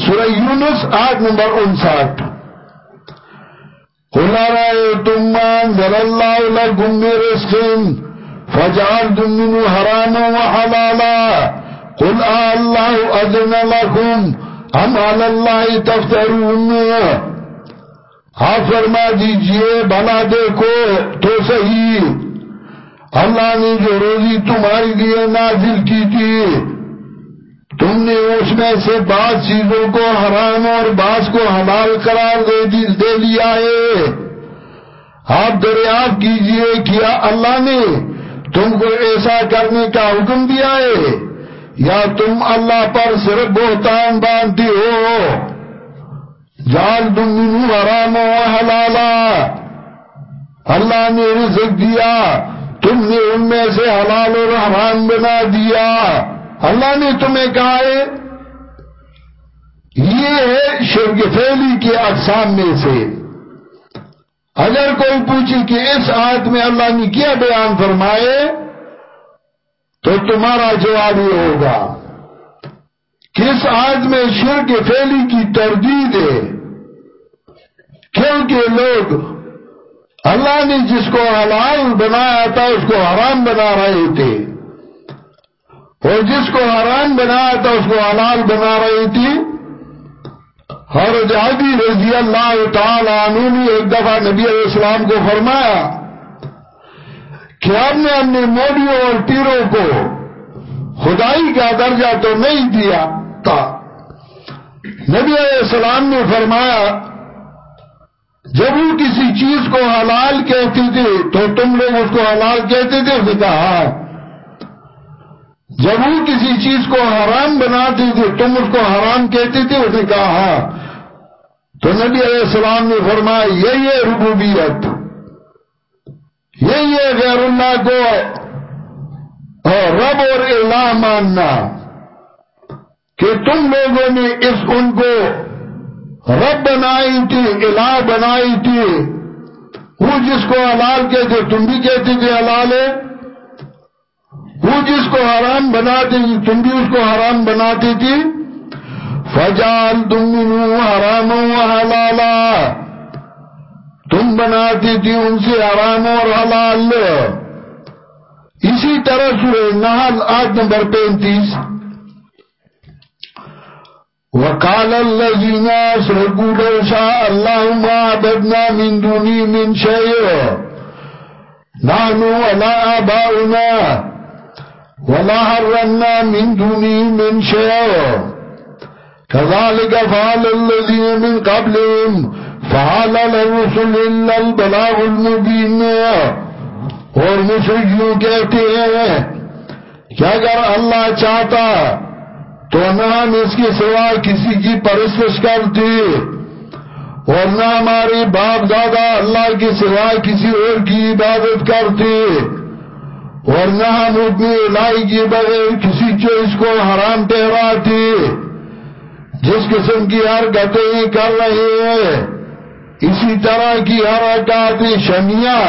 سورہ یونس آٹھ نمبر انساٹھ قل أرأيتم ما أنزل الله لكم من رزق فجعلتم منه حراما وحلالا. قل الله أذن لكم أم على الله تفترون. آپ فرما دیجیے بنا دیکھو تو صحیح۔ اللہ نے جو روزی تمہاری لیے نازل کی تھی، تم نے اس میں سے بعض چیزوں کو حرام اور بعض کو حلال قرار دے لیا ہے۔ آپ دریافت کیجیے کیا اللہ نے تم کو ایسا کرنے کا حکم دیا ہے، یا تم اللہ پر صرف بہتان باندھتے ہو؟ جال دنگنو حرام و حلالا۔ اللہ نے رزق دیا، تم نے ان میں سے حلال اور حرام بنا دیا۔ اللہ نے تمہیں کہا ہے، یہ ہے شرک فیلی کے اقسام میں سے۔ اگر کوئی پوچھے کہ اس آیت میں اللہ نے کیا بیان فرمائے، تو تمہارا جواب یہ ہوگا، کس آیت میں شرک فیلی کی تردید ہے؟ کیونکہ لوگ اللہ نے جس کو حلال بنایا تھا، اس کو حرام بنا رہے تھے۔ اور جس کو حرام بنایا تھا، اس کو حلال بنا رہی تھی اور جہادی رضی اللہ تعالی عنہ نے ایک دفعہ نبی علیہ السلام کو فرمایا کہ آپ نے اپنے موڑیوں اور پیروں کو خدائی کا درجہ تو نہیں دیا تھا۔ نبی علیہ السلام نے فرمایا، جب وہ کسی چیز کو حلال کہتی تھی تو تم لوگ اس کو حلال کہتے تھے۔ اس نے کہا، جب وہ کسی چیز کو حرام بناتی تھی تم اس کو حرام کہتے تھے۔ اس نے کہا ہاں تو نبی علیہ السلام نے فرمایا یہی ہے ربوبیت یہی ہے غیر اللہ کو اور رب اور الہ ماننا کہ تم لوگوں نے اس ان کو رب بنائی تھی، الہ بنائی تھی۔ وہ جس کو حلال کہتے تم بھی کہتے تھے حلال ہے۔ وہ جس کو حرام بناتی تھی تم بھی اس کو حرام بناتی تھی فجال تم حرام و حلالا تم بناتی تھی ان سے حرام اور حلال۔ اسی طرح سورہ نحل آٹھ نمبر پینتیس۔ وقال الذين اشركوا لو شاء الله ما عبدنا من دونه من شيء۔ نحن ولا آباؤنا ولا حرمنا من دونه من شيء۔ كذلك فعل الذين من قبلهم. فعل للرسل إلا البلاغ المبين. اور مشرکیوں کہتے ہیں کہ اگر اللہ چاہتا تو نہ ہم اس کے سوا کسی کی پرستش کرتے اور نہ ہمارے باپ دادا اللہ کے سوا کسی اور کی عبادت کرتے اور نہ ہم اپنی الہی کے بغیر کسی چیز کو حرام ٹہراتے جس قسم کی حرکتیں کر رہے ہیں۔ اسی طرح کی حرکات شمیاں،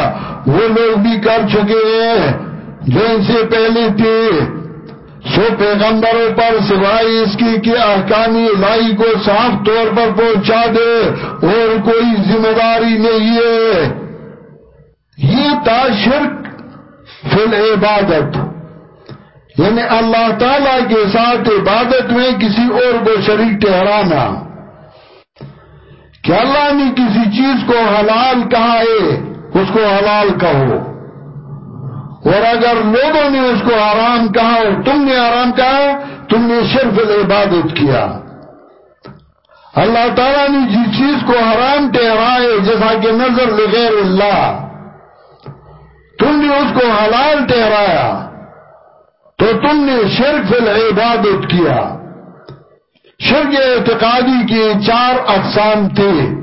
وہ لوگ بھی کر چکے ہیں۔ جو ان سے پہلے تھے، سو پیغمبروں پر سوائے اس کی کہ احکامی لائی کو صاف طور پر پہنچا دے، اور کوئی ذمہ داری نہیں ہے۔ یہ تا شرک فی العبادت۔ یعنی اللہ تعالی کے ساتھ عبادت میں کسی اور کو شریک ٹھہرانا کہ اللہ نے کسی چیز کو حلال کہا ہے، اس کو حلال کہو۔ اور اگر لوگوں نے اس کو آرام کہا اور تم نے آرام کہا، تم نے صرف عبادت کیا۔ اللہ تعالیٰ نے جس چیز کو حرام ٹھہرائے جیسا کہ نظر لغیر اللہ، تم نے اس کو حلال ٹھہرایا۔ تو تم نے شرک العبادت کیا۔ شرک اعتقادی کی چار اقسام تھے۔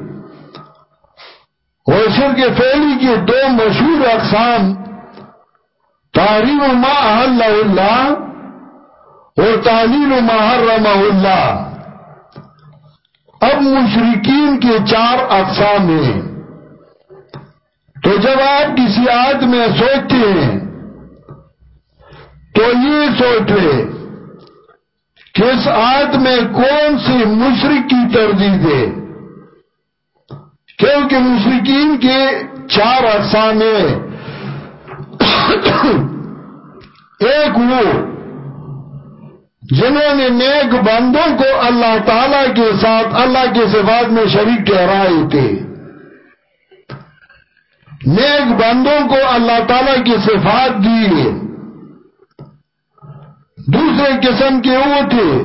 اور شرک فعلی کی دو مشہور اقسام، تحریم ما احل اللہ اور تعلیم ما حرم اللہ۔ اب مشرقین کے چار اقسام ہیں۔ تو جب آپ کسی آیت میں سوچتے ہیں تو یہ سوچ لے کہ اس آیت میں کون سی مشرق کی ترجیح دے؟ کیونکہ مشرقین کے چار اقسام ہیں۔ ایک وہ جنہوں نے نیک بندوں کو اللہ تعالی کے ساتھ اللہ کے صفات میں شریک ٹھہرائے تھے۔ نیک بندوں کو اللہ تعالی کی صفات دی دوسرے قسم کے وہ تھے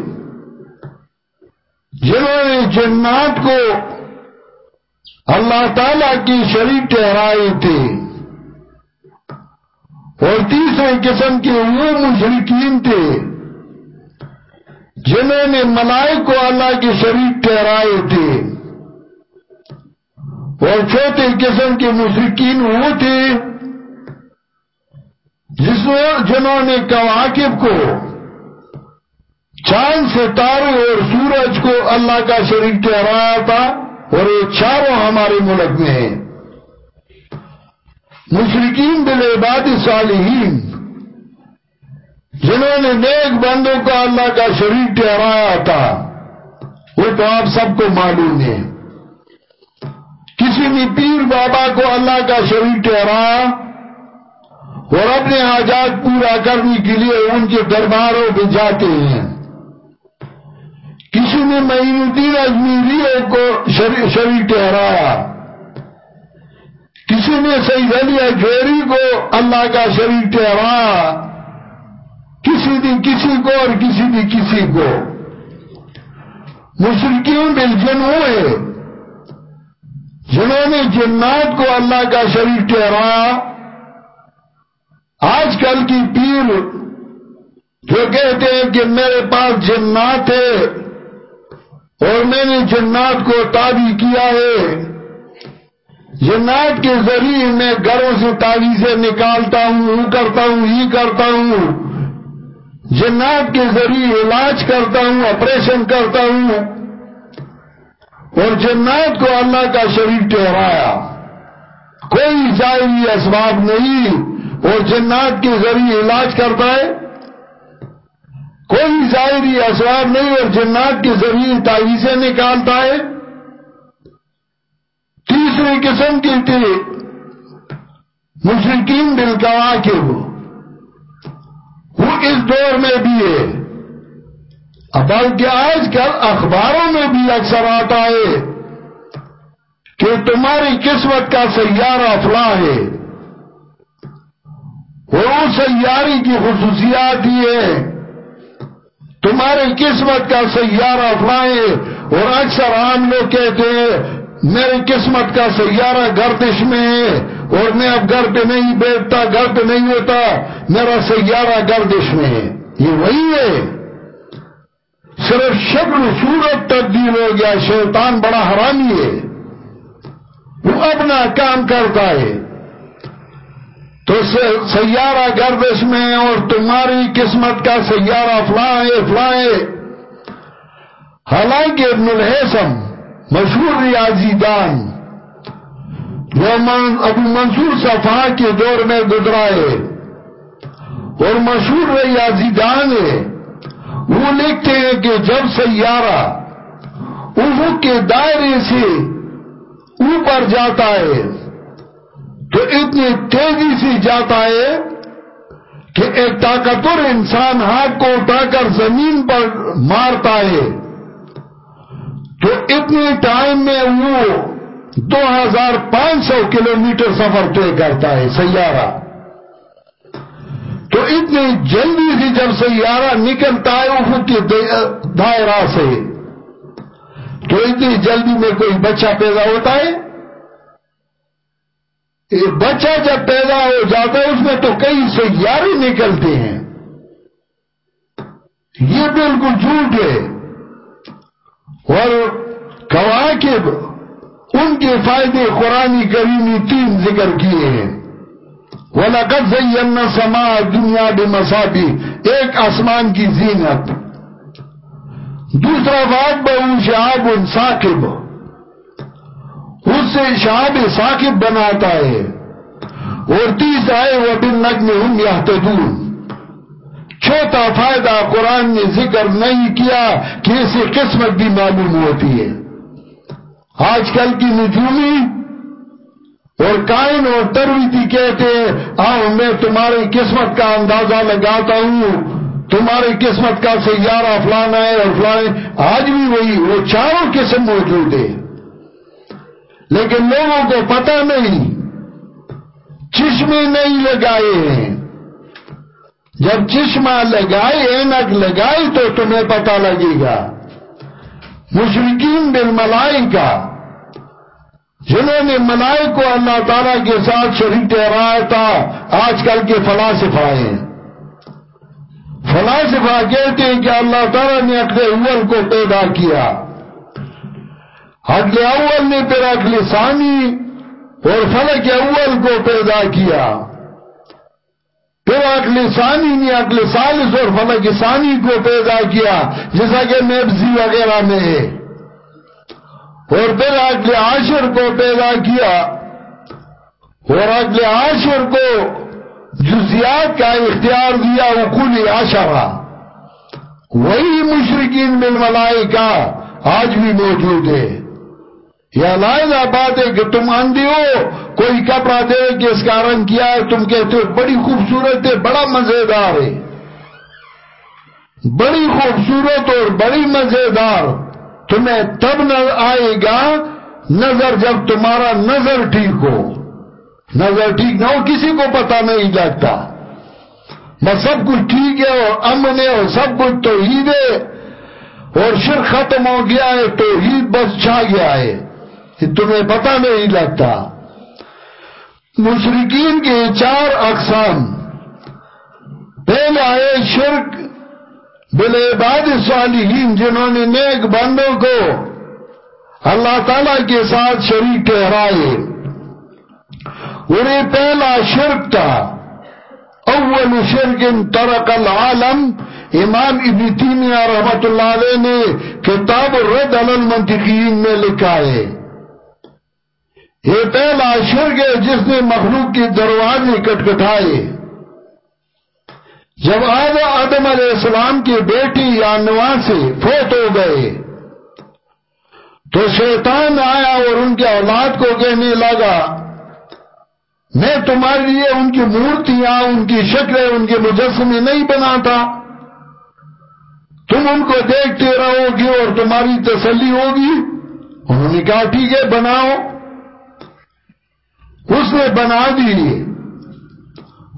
جنہوں نے جنات کو اللہ تعالی کی شریک ٹھہرائے تھے۔ اور تیسرے قسم کے وہ مشرقین تھے جنہوں نے ملائک کو اللہ کے شریک ٹھہرائے تھے۔ اور چوتھے قسم کے مشرقین وہ تھے جس جنہوں نے کواکب کو چاند ستارے اور سورج کو اللہ کا شریک ٹھہرایا تھا اور یہ چاروں ہمارے ملک میں ہیں۔ مشرقین بالعباد صالحین، جنہوں نے نیک بندوں کا اللہ کا شریک ٹھہرایا تھا۔ وہ تو آپ سب کو معلوم ہے۔ کسی بھی پیر بابا کو اللہ کا شریک ٹھہرایا اور اپنے حاجات پورا کرنے کے لیے ان کے درباروں پہ جاتے ہیں۔ کسی نے معین الدین اجمیریوں کو شریک ٹھہرایا کسی نے سید علی اجویری کو اللہ کا شریک ٹھہرایا کسی نے کسی کو اور کسی نے کسی کو۔ مشرقین بالجن ہوئے۔ جنہوں نے جنات کو اللہ کا شریک ٹھہرایا آج کل کی پیر جو کہتے ہیں کہ میرے پاس جنات ہے اور میں نے جنات کو تابع کیا ہے۔ جنات کے ذریعے میں گھروں سے تعویذیں نکالتا ہوں، وہ کرتا ہوں، یہ کرتا ہوں۔ جنات کے ذریعے علاج کرتا ہوں آپریشن کرتا ہوں۔ اور جنات کو اللہ کا شریف ٹھہرایا۔ کوئی ظاہری اسباب نہیں، اور جنات کے ذریعے علاج کرتا ہے۔ کوئی ظاہری اسباب نہیں اور جنات کے ذریعے تعویذیں نکالتا ہے۔ تیسری قسم کی تھی مشرقین بالکوا کے وہ وہ اس دور میں بھی ہے۔ بلکہ آج کل اخباروں میں بھی اکثر آتا ہے کہ تمہاری قسمت کا سیارہ فلاں ہے۔ وہ سیاری کی خصوصیات یہ ہے تمہاری قسمت کا سیارہ فلاں اور اکثر عام لوگ کہتے ہیں، میری قسمت کا سیارہ گردش میں ہے اور میں اب گھر پہ نہیں بیٹھتا گھر پہ نہیں ہوتا، میرا سیارہ گردش میں ہے۔ یہ وہی ہے۔ صرف شکل صورت تبدیل ہو گیا، شیطان بڑا حرامی ہے۔ وہ اپنا کام کرتا ہے۔ تو سیارہ گردش میں اور تمہاری قسمت کا سیارہ فلاں ہے فلاں حالانکہ ابن الحسم مشہور ریاضی دان جو ابو منصور صفا کے دور میں گزرا ہے اور مشہور ریاضی دان ہے، وہ لکھتے ہیں کہ جب سیارہ افق کے دائرے سے اوپر جاتا ہے تو اتنی تیزی سے جاتا ہے کہ ایک طاقتور انسان ہاتھ کو اٹھا کر زمین پر مارتا ہے، تو اتنے ٹائم میں وہ دو ہزار پانچ سو کلو میٹر سفر طے کرتا ہے، سیارہ۔ تو اتنی جلدی سے جب سیارہ نکلتا ہے، وہ کے دائرہ سے۔ تو اتنی جلدی میں کوئی بچہ پیدا ہوتا ہے بچہ جب پیدا ہو جاتا ہے، اس میں تو کئی سیارے نکلتے ہیں۔ یہ بالکل جھوٹ ہے۔ اور کواکب ان کے فائدے قرآن کریمی تین ذکر کیے ہیں۔ وَلَقَدْ زَيَّنَّ سَمَاءَ دُنْيَا بِمَصَابِ ایک آسمان کی زینت۔ دوسرا بات بہو شہاب ثاقب اس سے شہاب ثاقب بناتا ہے۔ اور تیسرا ہے وہ بن نگم ہم یحتدون چھوٹا فائدہ قرآن نے ذکر نہیں کیا کہ اسے قسمت بھی معلوم ہوتی ہے۔ آج کل کی نجومی اور کائن اور ترویتی کہتے ہیں، آؤ میں تمہاری قسمت کا اندازہ لگاتا ہوں۔ تمہاری قسمت کا سیارہ فلانا ہے اور فلانا آج بھی وہی، وہ چاروں قسم موجود ہے لیکن لوگوں کو پتہ نہیں، چشمے نہیں لگائے ہیں۔ جب چشمہ لگائے، اینک لگائی تو تمہیں پتہ لگے گا۔ مشرقین بالملائی کا جنہوں نے ملائی کو اللہ تعالیٰ کے ساتھ شریک ٹھہرایا تھا، آج کل کے فلاسفہ ہیں۔ فلاسفہ کہتے ہیں کہ اللہ تعالیٰ نے اکل اول کو پیدا کیا۔ اکل اول نے پھر اکل ثانی اور فلک اول کو پیدا کیا۔ پھر اکل ثانی نے اکل سالس اور فلک ثانی کو پیدا کیا، جیسا کہ نیبزی وغیرہ میں ہے۔ اور پھر اکل عاشر کو پیدا کیا۔ اور اکل عاشر کو جزیات کا اختیار دیا اکول عاشرہ وہی مشرقین بالملائکہ آج بھی موجود ہے یہ لائزہ بات ہے کہ تم اندھی ہو، کوئی کپڑا دے کہ اس کا رنگ کیا ہے، تم کہتے ہو بڑی خوبصورت ہے، بڑا مزیدار ہے۔ بڑی خوبصورت اور بڑی مزیدار۔ تمہیں تب نہ آئے گا نظر جب تمہارا نظر ٹھیک ہو۔ نظر ٹھیک نہ ہو، کسی کو پتا نہیں لگتا۔ بس سب کچھ ٹھیک ہے اور امن ہے اور سب کچھ توحید ہے۔ اور شر ختم ہو گیا ہے، توحید بس چھا گیا ہے۔ تمہیں پتہ نہیں لگتا۔ مشرقین کے چار اقسام۔ پہلا ہے شرک بالعباد صالحین جنہوں نے نیک بندوں کو اللہ تعالی کے ساتھ شریک ٹھہرائے۔ انہیں پہلا شرک تھا۔ اول شرک ترک العالم۔ امام ابن تیمیہ رحمت اللہ علیہ نے کتاب رد المنطقین میں لکھا ہے۔ یہ پہلا شرک ہے جس نے مخلوق کی دروازے کٹکٹائے جب آدم علیہ السلام کی بیٹی یا سے فوت ہو گئے، تو شیطان آیا اور ان کے اولاد کو کہنے لگا، میں تمہارے لیے ان کی مورتیاں، ان کی شکلیں، ان کے مجسمے نہیں بناتا۔ تم ان کو دیکھتے رہو گی اور تمہاری تسلی ہوگی۔ انہوں نے کہا، ٹھیک ہے، بناؤ۔ اس نے بنا دی۔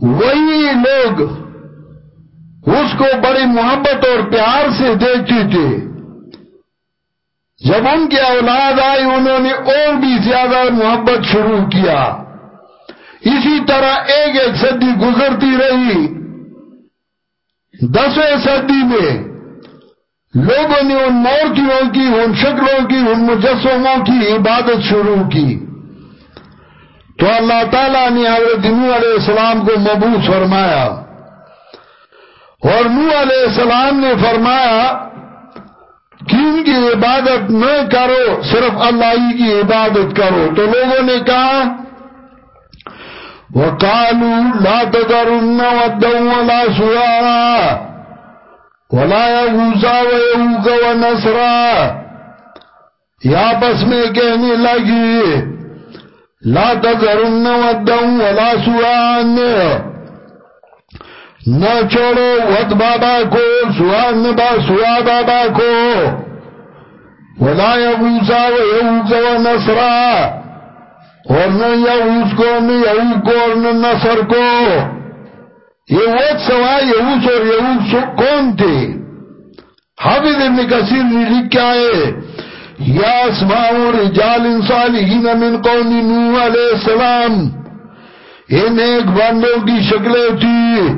وہی لوگ اس کو بڑی محبت اور پیار سے دیکھتے تھے۔ جب ان کی اولاد آئی، انہوں نے اور بھی زیادہ محبت شروع کیا۔ اسی طرح ایک ایک صدی گزرتی رہی۔ دسویں صدی میں لوگوں نے ان مورتیوں کی، ان شکلوں کی، ان مجسموں کی عبادت شروع کی۔ تو اللہ تعالیٰ نے حضرت نو علیہ السلام کو مبوس فرمایا۔ اور نو علیہ السلام نے فرمایا کہ ان کی عبادت نہ کرو، صرف اللہ ہی کی عبادت کرو۔ تو لوگوں نے کہا، وَقَالُوا لَا تَذَرُنَّ وَدَّوْا وَلَا سُوَارًا وَلَا يَغُوزَ وَيَوْقَ وَنَسْرًا یا بس میں کہنے لگی لا تذرن ودن ولا سوان. نہ چھوڑو ود بابا کو، سوان با سوا بابا کو. ولا یغوسا و یغوس و نصرا. اور نہ یغوس کو، نہ یغوس کو، اور نہ نصر کو. یہ وقت سوا یغوس اور یغوس کون تھے؟ حافظ ابن کثیر نے لکھا ہے یا اسماء رجال صالحین من قوم نوح علیہ السلام ان ایک بندوں کی شکلیں تھی،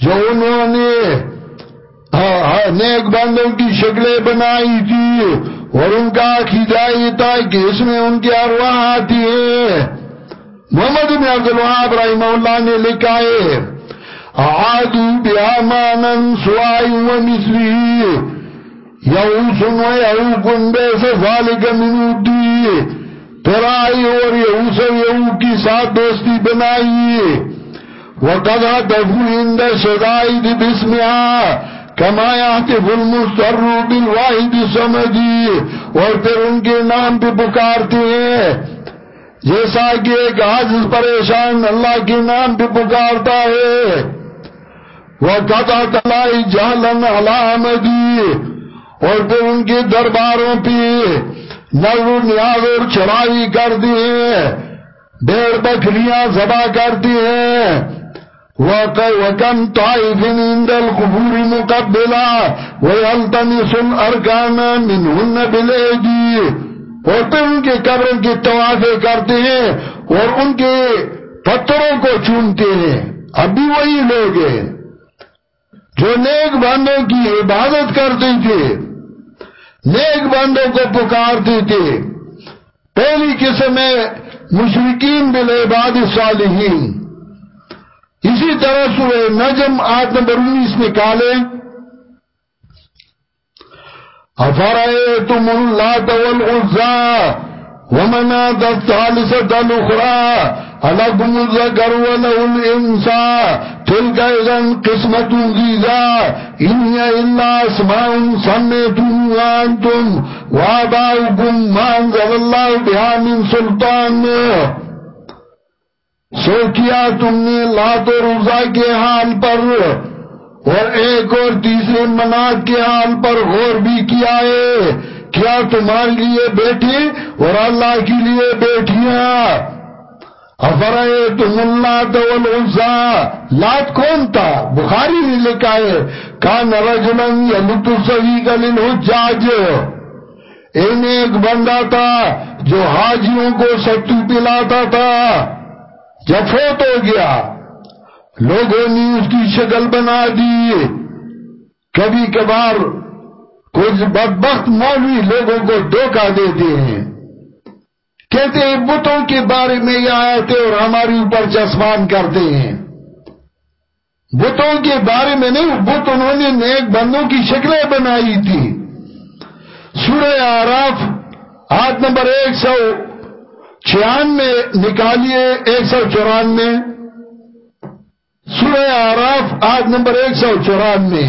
جو انہوں نے ہاں، ہاں، نیک بندوں کی شکلیں بنائی تھی، اور ان کا عقیدہ یہ تھا کہ اس میں ان کی ارواح آتی ہے محمد بن عبدالوہاب رحمہ اللہ نے لکھا ہے اعادو بیامانا سوائی و مثلی یعوسن و یعوکن بیس ذالک منودی پھر آئی اور یعوس و یعوک کی ساتھ دوستی بنائی. وقد دفو اند شدائد بسمها کما یحتف المستر بالواحد سمدی. اور پھر ان کے نام پہ پکارتے ہیں. جیسا کہ ایک عاجز پریشان اللہ کے نام پہ پکارتا ہے. وَقَدَا تَلَائِ جَهْلًا عَلَىٰ مَدِي اور پھر ان کے درباروں پہ نظر نیاز اور چرائی کرتی ہیں۔ بیر بکریاں زبا کرتی ہیں۔ وَكَمْ طَائِفٍ عِنْدَ الْقُبُورِ مُقَبِّلًا وَيَلْتَمِسُ الْأَرْكَانَ مِنْهُنَّ بِالْعِدِي اور پھر ان کے قبروں کی توافے کرتے ہیں اور ان کے پتھروں کو چونتے ہیں۔ اب بھی وہی لوگ ہیں جو نیک بندوں کی عبادت کرتے تھے۔ نیک بندوں کو پکارتے تھے پہلی قسم ہے مشرقین بالعباد صالحین اسی طرح سورہ نجم آیت نمبر انیس نکالے افرائیتم اللہ والعزا ومنات الثالثة الأخرى ألكم الذكر وله الإنسى تلك إذن قسمة غيزا إن هي إلا أسماء سميتم وأنتم ما أنزل الله بها من سلطان۔ سو کیا تم نے لات و روزہ کے حال پر اور ایک اور تیسرے منات کے حال پر غور بھی کیا ہے؟ کیا تمہارے لیے بیٹی اور اللہ کے لیے بیٹیاں افرائے تم اللہ تو لات کون تھا؟ بخاری نے لکھا ہے، کان رجلن یلت سوی کا للحجاج این ایک بندہ تھا جو حاجیوں کو ستو پلاتا تھا۔ جب فوت ہو گیا، لوگوں نے اس کی شکل بنا دی۔ کبھی کبھار کچھ بدبخت مولوی لوگوں کو دھوکہ دیتے ہیں۔ کہتے ہیں، بتوں کے بارے میں یہ آئے اور ہماری اوپر چسمان کرتے ہیں۔ بتوں کے بارے میں نہیں، بت انہوں نے نیک بندوں کی شکلیں بنائی تھی۔ سورہ آراف ہاتھ نمبر ایک سو چھیانوے، نکالیے ایک سو چورانوے۔ سورہ آراف آج نمبر ایک سو چورانوے۔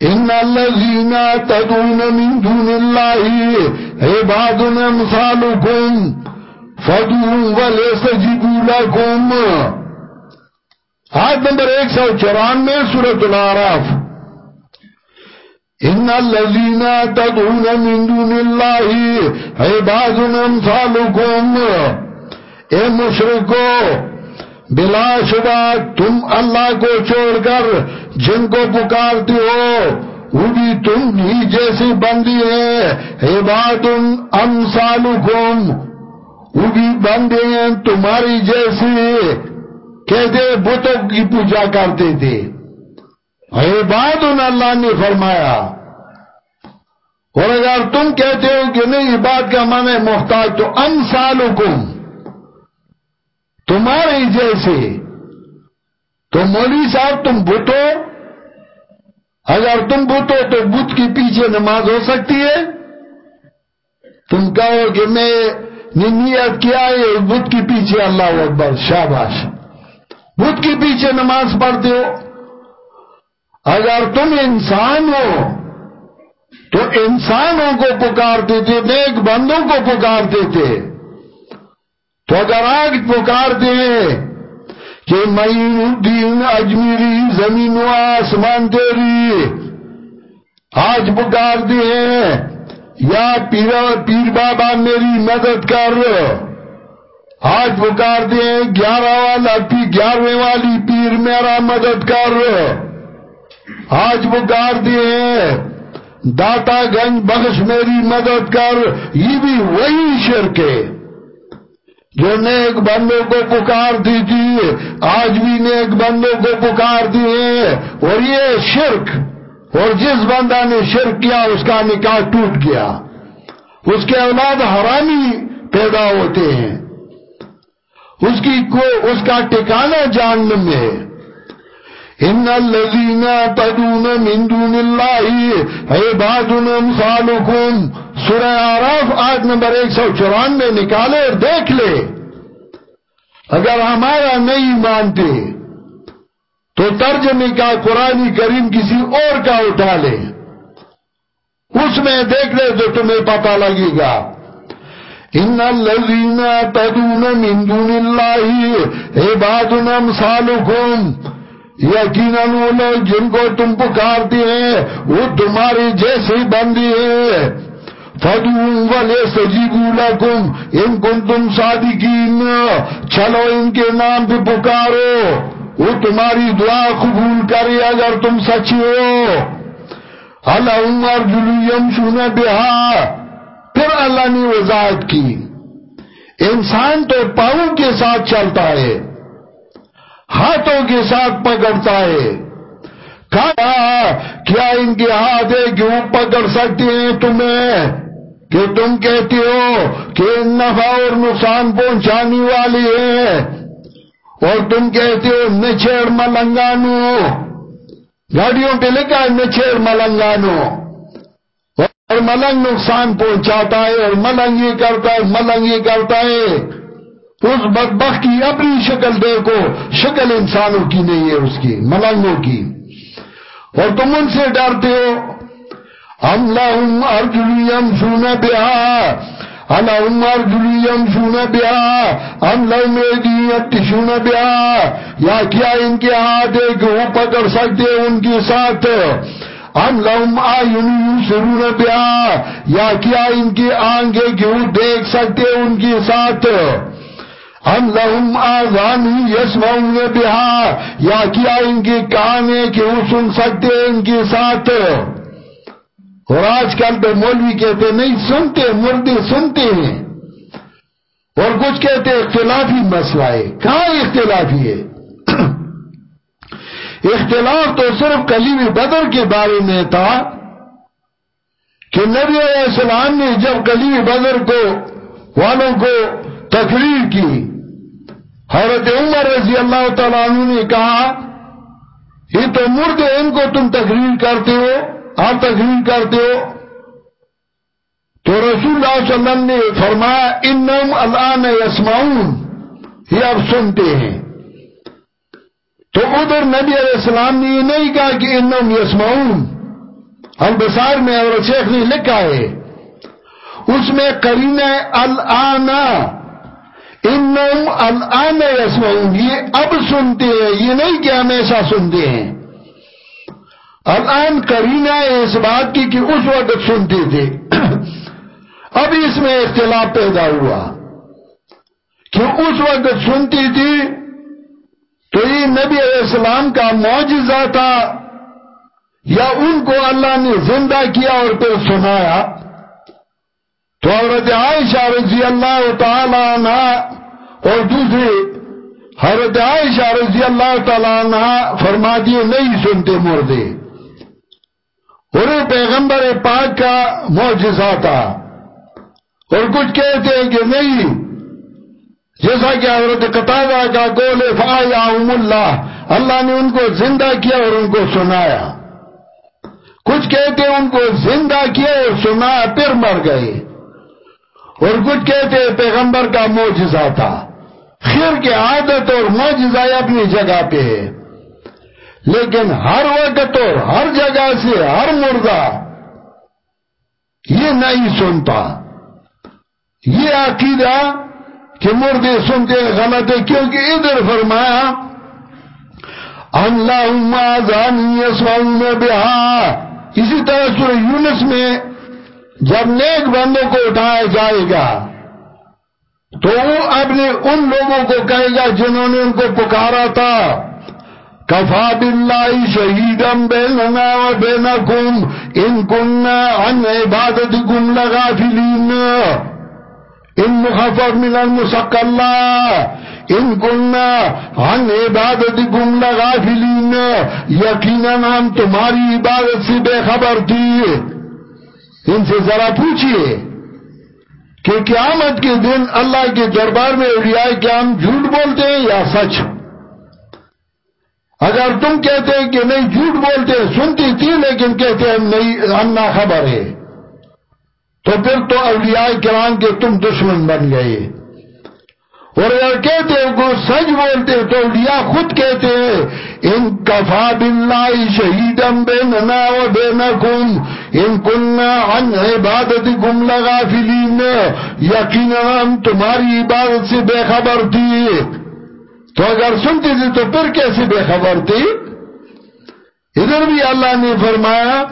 ان الذين تدعون من دون الله عباد امثالكم فدعوا وليستجيبوا لكم آیت نمبر ایک سو چورانوے، سورة العراف. ان الذين تدعون من دون الله عباد امثالكم اے مشرکو، بلا شبہ تم اللہ کو چھوڑ کر جن کو پکارتے ہو وہ بھی تم ہی جیسی بندی ہے۔ عباد امثالکم۔ وہ بھی بندے ہیں تمہاری جیسی کہتے بتوں کی پوجا کرتے تھے۔ عباد اللہ نے فرمایا۔ اور اگر تم کہتے ہو کہ نہیں بات کا معنی محتاج، تو امثالکم۔ تمہارے جیسے۔ تو مولی صاحب، تم بھٹو اگر تم بھٹو تو بت کے پیچھے نماز ہو سکتی ہے؟ تم کہو کہ میں نیت کیا ہے، بت کے پیچھے اللہ اکبر، شاباش۔ بت کے پیچھے نماز پڑھتے ہو۔ اگر تم انسان ہو، تو انسانوں کو پکارتے تھے، نیک بندوں کو پکارتے تھے۔ تو اگر آگ پکار دیں کہ معین الدین اجمیری، زمین و آسمان تیری۔ آج پکار ہیں۔ یا پیر بابا میری مدد کر۔ آج پکار ہیں گیارہ والا پی، گیارہویں والی پیر میرا مدد کر۔ آج پکار ہیں۔ داتا گنج بخش میری مدد کر۔ یہ بھی وہی شرک ہے۔ جو نیک بندوں کو پکار دی تھی، آج بھی نیک بندوں کو پکار دیے اور یہ شرک، اور جس بندہ نے شرک کیا، اس کا نکاح ٹوٹ گیا۔ اس کے اولاد حرامی پیدا ہوتے ہیں۔ اس کی کو، اس کا ٹکانا جاننے میں ان الذين تدعون من دون الله عباد امثالكم سورہ عراف آیت نمبر ایک سو چورانوے نکالے اور دیکھ لے۔ اگر ہمارا نہیں مانتے، تو ترجمے کا قرآن کریم کسی اور کا اٹھا لے۔ اس میں دیکھ لے تو تمہیں پتا لگے گا۔ ان الذين تدعون من دون الله عباد امثالكم یقیناً وہ لوگ جن کو تم پکارتے ہیں، وہ تمہاری جیسی بندی ہے فَدُوْ وَلِسَجِبُوا لَكُمْ ان کن تم صادقین چلو ان کے نام پہ پکارو وہ تمہاری دعا قبول کرے اگر تم سچی ہو اللہ عمر جلویم سُنَ بِهَا پھر اللہ نے وضاحت کی انسان تو پاؤں کے ساتھ چلتا ہے ہاتھوں کے ساتھ پکڑتا ہے کہا کیا ان کے ہاتھ ہے کہ وہ پکڑ سکتے ہیں تمہیں کہ تم کہتے ہو کہ نفع اور نقصان پہنچانی والی ہے اور تم کہتے ہو نچھیڑ ملنگانو، گاڑیوں پہ لکھا ہے نچھیڑ ملنگانو، اور ملنگ نقصان پہنچاتا ہے اور ملنگ یہ کرتا ہے، ملنگ یہ کرتا ہے۔ اس بدبخ کی اپنی شکل دیکھو، شکل انسانوں کی نہیں ہے اس کی، ملنگوں کی۔ اور تم ان سے ڈرتے ہو ہم لہم ارجلیم سونا بیا ہم ارجلیم سونا بیا ہم لہم ایدیت سونا بیا. یا کیا ان کے ہاتھ ہے کہ وہ پکڑ سکتے ان کے ساتھ؟ ہم لہم آئین سرون بیا. یا کیا ان کی آنگیں کہ وہ دیکھ سکتے ان کے ساتھ؟ ہم لہم آزانی یسمعون بہا یا کیا ان کی کان ہے کہ وہ سن سکتے ان کے ساتھ؟ اور آج کل تو مولوی کہتے نہیں، سنتے مردے سنتے ہیں۔ اور کچھ کہتے اختلافی مسئلہ ہے۔ کہاں اختلافی ہے؟ اختلاف تو صرف کلیم بدر کے بارے میں تھا کہ نبی علیہ السلام نے جب کلیم بدر کو، والوں کو تقریر کی، حضرت عمر رضی اللہ تعالیٰ عنہ نے کہا، یہ تو مرد ان کو تم تقریر کرتے ہو۔ آپ تقریر کرتے ہو تو رسول اللہ صلی اللہ علیہ وسلم نے فرمایا انم الان یسمعون، یہ اب سنتے ہیں۔ تو ادھر نبی علیہ السلام نے یہ نہیں کہا کہ انم یسمعون۔ البسار میں اور شیخ نے لکھا ہے، اس میں کرینہ الانا انہم الان یسمعون۔ یہ اب سنتے ہیں، یہ نہیں کہ ہمیشہ سنتے ہیں۔ الان کرینہ اس بات کی کہ اس وقت سنتے تھے اب اس میں اختلاف پیدا ہوا۔ کہ اس وقت سنتی تھی تو یہ نبی علیہ السلام کا معجزہ تھا یا ان کو اللہ نے زندہ کیا اور پھر سنایا۔ تو حضرت عائشہ رضی اللہ تعالی عنہ اور دوسرے حضرت عائشہ رضی اللہ تعالی عنہ فرما دیے نہیں سنتے مردے۔ اور پیغمبر پاک کا معجزہ تھا۔ اور کچھ کہتے ہیں کہ نہیں، جیسا کہ حضرت قطادہ کا گول فآیاہم اللہ۔ اللہ نے ان کو زندہ کیا اور ان کو سنایا۔ کچھ کہتے ہیں ان کو زندہ کیا اور سنایا، پھر مر گئے۔ اور کچھ کہتے پیغمبر کا موجزہ تھا۔ خیر کی عادت اور موجزہ اپنی جگہ پہ ہے۔ لیکن ہر وقت اور ہر جگہ سے ہر مردہ یہ نہیں سنتا۔ یہ عقیدہ کہ مردے سنتے غلط ہے، کیونکہ ادھر فرمایا، اللہم آزانی یسمعون بہا۔ اسی طرح سورہ یونس میں جب نیک بندوں کو اٹھایا جائے گا، تو وہ اپنے ان لوگوں کو کہے گا جنہوں نے ان کو پکارا تھا۔ کفا باللہ شہیدم بیننا و بینکم ان کننا عن عبادتکم لغافلین ان مخفف من المسق اللہ ان کننا عن عبادتکم لغافلین یقینا ہم تمہاری عبادت سے بے خبر تھی. ان سے ذرا پوچھئے کہ قیامت کے دن اللہ کے دربار میں اولیاء کیا ہم جھوٹ بولتے ہیں یا سچ؟ اگر تم کہتے ہیں کہ نہیں جھوٹ بولتے سنتی تھی لیکن کہتے ہیں نہیں، ہم نہ خبر ہے تو پھر تو اولیاء کرام کے تم دشمن بن گئے۔ اور اگر کہتے ہیں سچ بولتے تو اولیاء خود کہتے ہیں، ان کفا باللہ شہیدم بیننا و بینکم، ان کننا عن عبادتکم لغافلین۔ یقینا ہم تمہاری عبادت سے بے خبر تھی۔ تو اگر سنتی تھی تو پھر کیسے بے خبر تھی؟ ادھر بھی اللہ نے فرمایا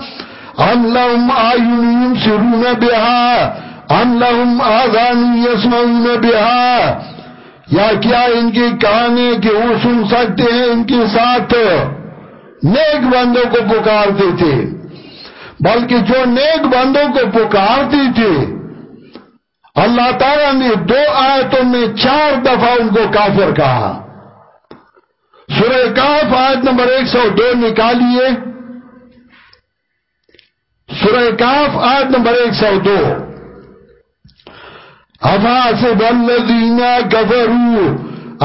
ام لهم آیون سرون بها ام لهم آذانی یسمعون بها یا کیا ان کی کہانی کہ وہ سن سکتے ہیں ان کے ساتھ؟ نیک بندوں کو پکارتے تھے۔ بلکہ جو نیک بندوں کو پکارتی تھی، اللہ تعالیٰ نے دو آیتوں میں چار دفعہ ان کو کافر کہا۔ سورہ کاف آیت نمبر ایک سو دو نکالیے۔ سورہ کاف آیت نمبر ایک سو دو۔ افاسب الذین کفروا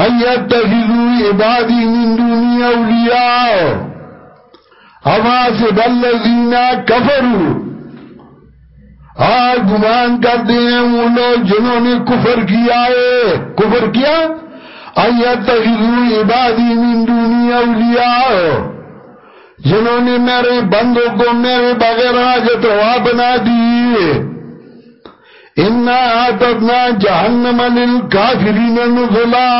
ان یتخذوا عبادی من دونی اولیاء۔ افاسب الذین کفروا۔ آج گمان کرتے ہیں وہ لوگ جنہوں نے کفر کیا ہے۔ کفر کیا؟ ان یتخذوا عبادی من دونی اولیاء. جنہوں نے میرے بندوں کو میرے بغیر حاجت روا بنا دیئے آتدنا جہنم للکافرین نزلا.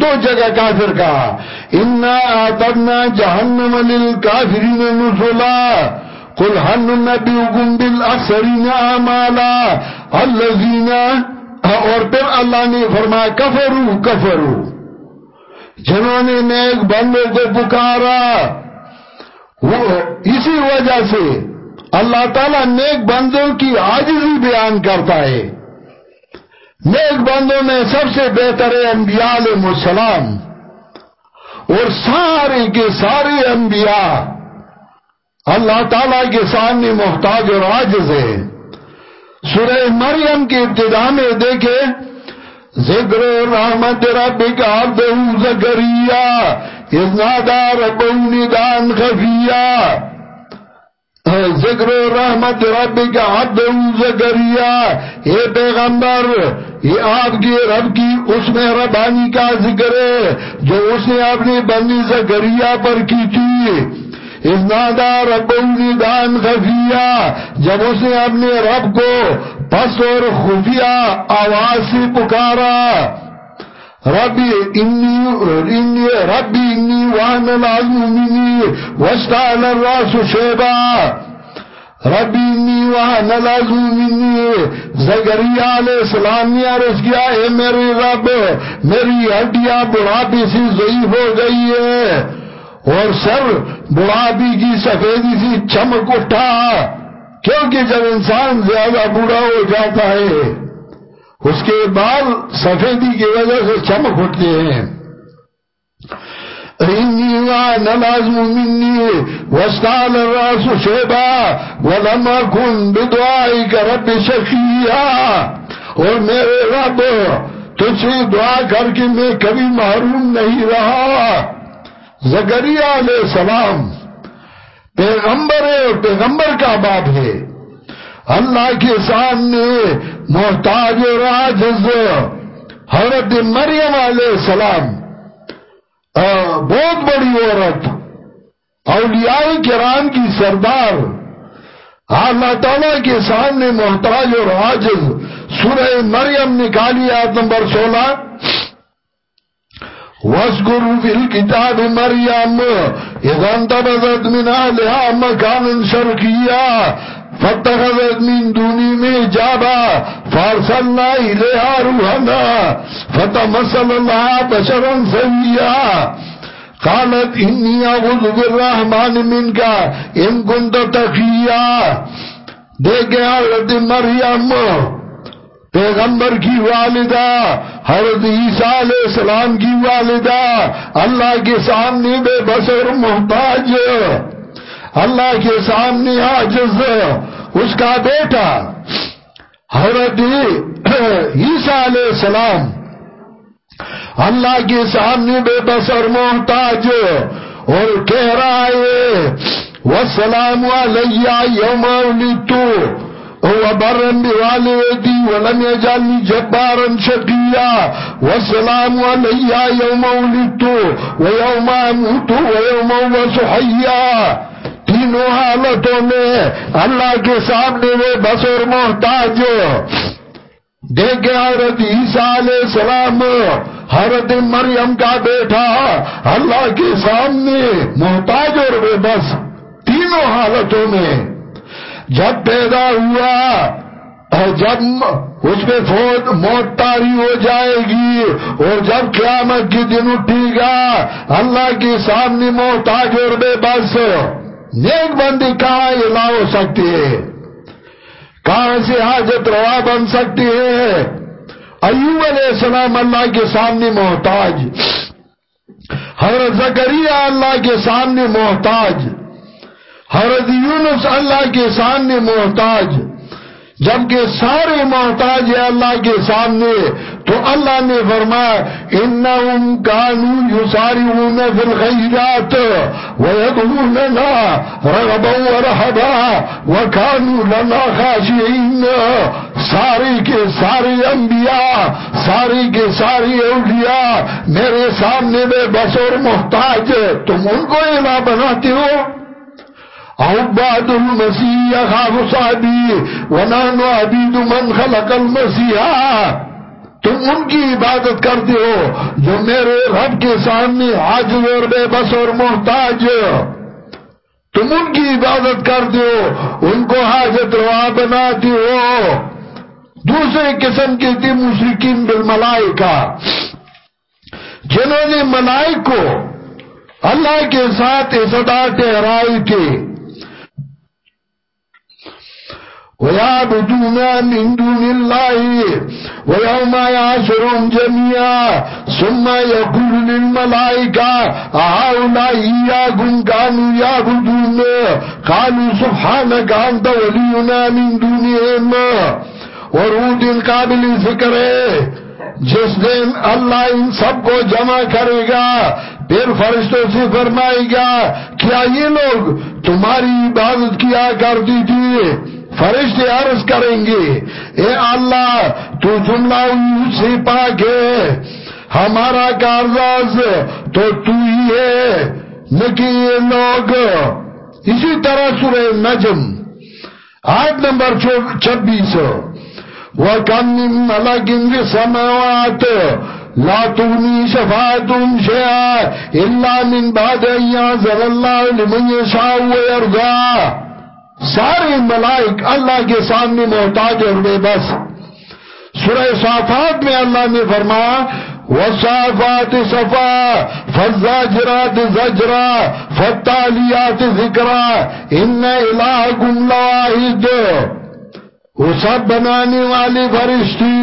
دو جگہ کافر کہا انا آتدنا جہنم للکافرین نزلا. قل حن نبیکم بالاخسرین آمالا اللذین اور پھر اللہ نے فرمایا، کفرو کفرو۔ جنہوں نے نیک بندوں کو پکارا اسی وجہ سے اللہ تعالیٰ نیک بندوں کی عاجزی بیان کرتا ہے۔ نیک بندوں میں سب سے بہتر ہے انبیاء علیہ السلام۔ اور سارے کے سارے انبیاء اللہ تعالیٰ کے سامنے محتاج اور عاجز ہے سورہ مریم کی ابتدا میں دیکھے، ذکر رحمت ربک عبدہ زکریہ اذنادا ربو ندان خفیہ۔ ذکر رحمت رب کا زکریہ اے پیغمبر یہ آپ کی رب کی اس میں ربانی کا ذکر ہے، جو اس نے اپنی بندی زکریہ پر کی تھی۔ ازنادا رب دان خفیہ جب اس نے اپنے رب کو پس اور خفیہ آواز سے پکارا، ربی انی ربی انی وان العظم منی وستعل الراس شیبا ربی انی وان العظم منی علیہ السلام نے عرض کیا، اے میری رب، میری ہڈیاں بڑھاپی سی ضعیف ہو گئی ہے اور سر بڑھاپی کی جی، سفیدی جی، سی چمک اٹھا کیونکہ جب انسان زیادہ بڑھا ہو جاتا ہے، اس کے بال سفیدی کی وجہ سے چمک اٹھتے ہیں۔ انی وان العظم منی، وستال الراس شیبا، ولم اکن بدعائی کا رب شقیہ۔ اور میرے رب تجھ سے دعا کر کے میں کبھی محروم نہیں رہا۔ زکریہ علیہ السلام پیغمبر ہے اور پیغمبر کا باپ ہے۔ اللہ کے سامنے محتاج و راجز حضرت مریم علیہ السلام بہت بڑی عورت، اولیاء کرام کی سردار۔ اللہ تعالیٰ کے سامنے محتاج اور عاجز سورہ مریم نکالی آیت نمبر سولہ۔ وَاسْكُرُ فِي الْكِتَابِ مَرْيَمْ اِذَا انْتَبَذَتْ مِنْ آلِهَا مَكَانٍ شَرْقِيًّا فَاتَّخَذَتْ مِنْ دُونِي مِجَابًا فَارْسَلْنَا إِلَيْهَا رُوحَنَا، فَتَمَثَّلَ لَهَا بَشَرًا سَوِيًّا قالت انی اعوذ بالرحمن من کا ان کنت تقیہ دیکھے حضرت مریم پیغمبر کی والدہ، حضرت عیسیٰ علیہ السلام کی والدہ، اللہ کے سامنے بے بسر محتاج، اللہ کے سامنے عاجز، اس کا بیٹا، حضرت عیسیٰ علیہ السلام، اللہ کے سامنے بے بسر محتاج، اور کہہ رہا ہے، وَالسَّلَامُ عَلَيَّا يَوْمَ عُلِتُّ وبرن بوالدي ولم يجعلني جبارا شقيا. والسلام علي يوم ولدت ويوم اموت ويوم ابعث حيا. تینوں حالتوں میں اللہ کے سامنے وہ بس اور محتاج. دیکھے حضرت عیسیٰ علیہ السلام، حضرت مریم کا بیٹا اللہ کے سامنے محتاج اور بے بس. تینوں حالتوں میں جب پیدا ہوا اور جب اس میں فوت موت تاری ہو جائے گی اور جب قیامت کی دن اٹھی گا، اللہ کے سامنے محتاج اور بے بس نیک بندی کہاں علا ہو سکتی ہے؟ کہاں سے حاجت روا بن سکتی ہے؟ ایوب علیہ السلام اللہ کے سامنے محتاج، حضرت زکریہ اللہ کے سامنے محتاج حضرت یونس اللہ کے سامنے محتاج، جبکہ سارے محتاج ہے اللہ کے سامنے، تو اللہ نے فرمایا، انہم کانو یسارعون فی الخیرات ویدعوننا رغبا ورحبا وکانو لنا خاشعین۔ سارے کے سارے انبیاء، سارے کے سارے اولیاء میرے سامنے بے بس اور محتاج، تم ان کو الہ بناتے ہو۔ عباد المسیح خاف صحبی ونانو عبید من خلق المسیح تم ان کی عبادت کرتے ہو جو میرے رب کے سامنے عاجز اور بے بس اور محتاج تم ان کی عبادت کرتے ہو، ان کو حاجت روا بناتے ہو. دوسرے قسم کی تھی مشرقین بالملائکہ، جنہوں نے ملائک کو اللہ کے ساتھ اصدا ٹہرائی تھی ويعبدون من دون الله ويوم يعشرهم جميعا، ثم يقول للملائكة هؤلاء إياكم كانوا يعبدون؟ قالوا سبحانك أنت ولينا من دونهم. ورود القابل ذکر ہے جس دن اللہ ان سب کو جمع کرے گا، پھر فرشتوں سے فرمائے گا، کیا یہ لوگ تمہاری عبادت کیا کرتی تھی؟ فرشتے عرض کریں گے، اے اللہ، تو جملہ سے پاک ہے، ہمارا کارزاز تو تو ہی ہے، نکی یہ لوگ اسی طرح سورہ نجم، آیت نمبر چھبیس۔ وَكَمْ مِن مَلَكٍ فِي السَّمَاوَاتِ لَا تُغْنِي شَفَاعَتُهُمْ شَيْئًا إِلَّا مِن بَعْدِ أَن يَأْذَنَ اللَّهُ لِمَن يَشَاءُ وَيَرْضَىٰ۔ سارے ملائک اللہ کے سامنے محتاج اور بے بس۔ سورہ صافات میں اللہ نے فرمایا وصافات صفا، فالزاجرات زجرا فالتالیات ذکرا ان الہکم لواحد۔ وہ سب بنانے والی فرشتی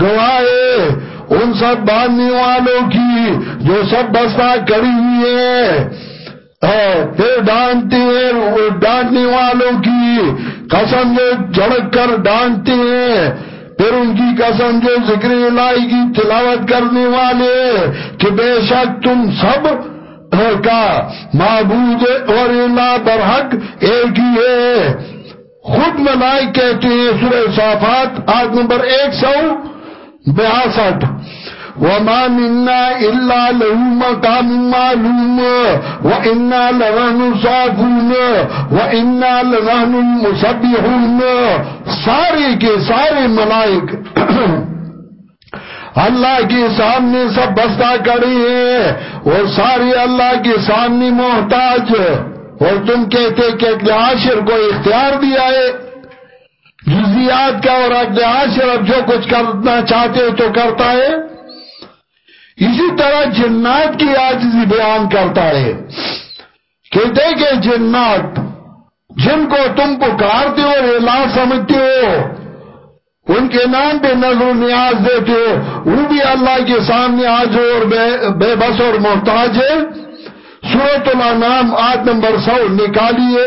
گواہے ان سب باندھنے والوں کی جو سب بستا کری ہوئی ہے پھر ڈانٹتے ہیں ڈانٹنے والوں کی قسم جو جڑک کر ڈانٹتے ہیں۔ پھر ان کی قسم جو ذکر الہی کی تلاوت کرنے والے کہ بے شک تم سب کا معبود اور اللہ برحق ایک ہی ہے۔ خود ملائک کہتے ہیں، سورہ صافات آج نمبر ایک سو بیاسٹھ۔ وما منا إلا له مقام معلوم وإنا لنحن صافون وإنا لنحن المسبحون سارے کے سارے ملائک اللہ کے سامنے سب بستہ کری ہے اور ساری اللہ کے سامنے محتاج اور تم کہتے کہ اگلے عاشر کو اختیار دیا ہے۔ جزیات کا اور اگلے عاشر اب جو کچھ کرنا چاہتے تو کرتا ہے۔ اسی طرح جنات کی آجزی بیان کرتا ہے کہتے کہ جنات، جن کو تم پکارتے ہو اور اعلا سمجھتے ہو، ان کے نام پہ نظر نیاز دیتے ہو، وہ بھی اللہ کے سامنے آج اور بے بس اور محتاج ہے سورت اللہ نام آٹھ نمبر سو، نکالیے۔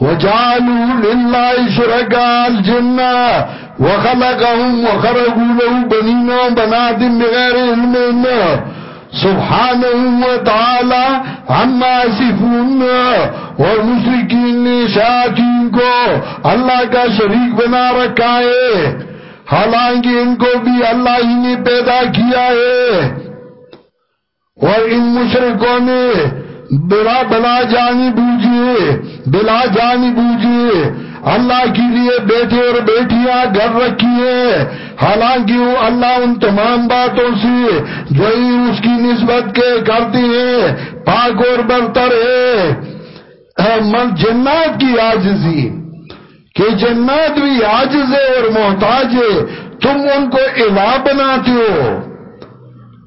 وَجَعَلُوا لِلَّهِ شُرَكَاءَ الْجِنَّةِ وَخَلَقَهُمْ وَخَرَقُوا لَهُ بَنِينَ وَبَنَاتٍ بِغَيْرِ عِلْمٍ. سبحانه وتعالى عما يصفون اور مشرقین نے شیاطین کو اللہ کا شریک بنا رکھا ہے. حالانکہ ان کو بھی اللہ ہی نے پیدا کیا ہے. اور ان مشرقوں نے بلا بلا جانی بوجھئے بلا جانی بوجھئے اللہ کے لیے بیٹے اور بیٹیاں گھر رکھی ہیں۔ حالانکہ وہ اللہ ان تمام باتوں سے جو ہی اس کی نسبت کے کرتی ہیں۔ پاک اور برتر ہے من، جنات کی آجزی کہ جنات بھی آجز ہے اور محتاج ہے۔ تم ان کو الہ بناتے ہو۔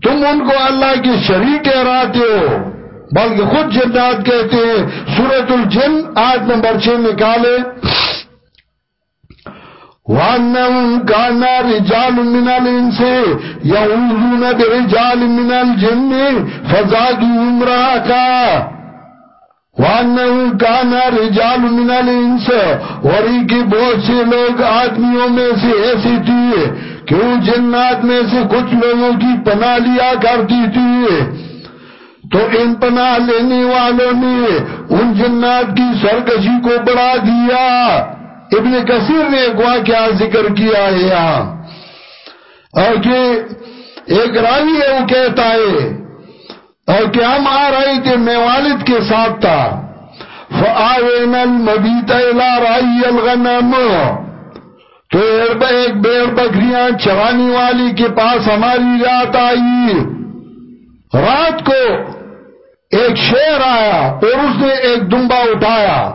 تم ان کو اللہ کی شریک ٹھہراتے ہو۔ بلکہ خود جنات کہتے ہیں سورت الجن آج نمبر چھ نکالے وَأَنَّهُمْ كَانَ رِجَالٌ مِّنَ الْإِنسِ يَعُوذُونَ بِرِجَالٍ مِّنَ الْجِنِّ فَزَادُوهُمْ رَهَقًا وَأَنَّهُمْ كَانَ رِجَالٌ مِّنَ الْإِنسِ اور ان کی بہت سے لوگ آدمیوں میں سے ایسی تھی کہ وہ جنات میں سے کچھ لوگوں کی پناہ لیا کرتی تھی۔ تو ان پناہ لینے والوں نے ان جنات کی سرکشی کو بڑھا دیا۔ ابن کثیر نے ایک واقعہ ذکر کیا ہے یہاں۔ اور کہ ایک راوی ہے، وہ کہتا ہے، اور کہ ہم آ رہے تھے، میں والد کے ساتھ تھا۔ فَآوَيْنَ الْمَبِيتَ إِلَىٰ رَأِيَ الْغَنَمُ۔ تو ایک بیڑ بکریاں چرانی والی کے پاس ہماری رات آئی۔ رات کو ایک شیر آیا اور اس نے ایک دمبا اٹھایا۔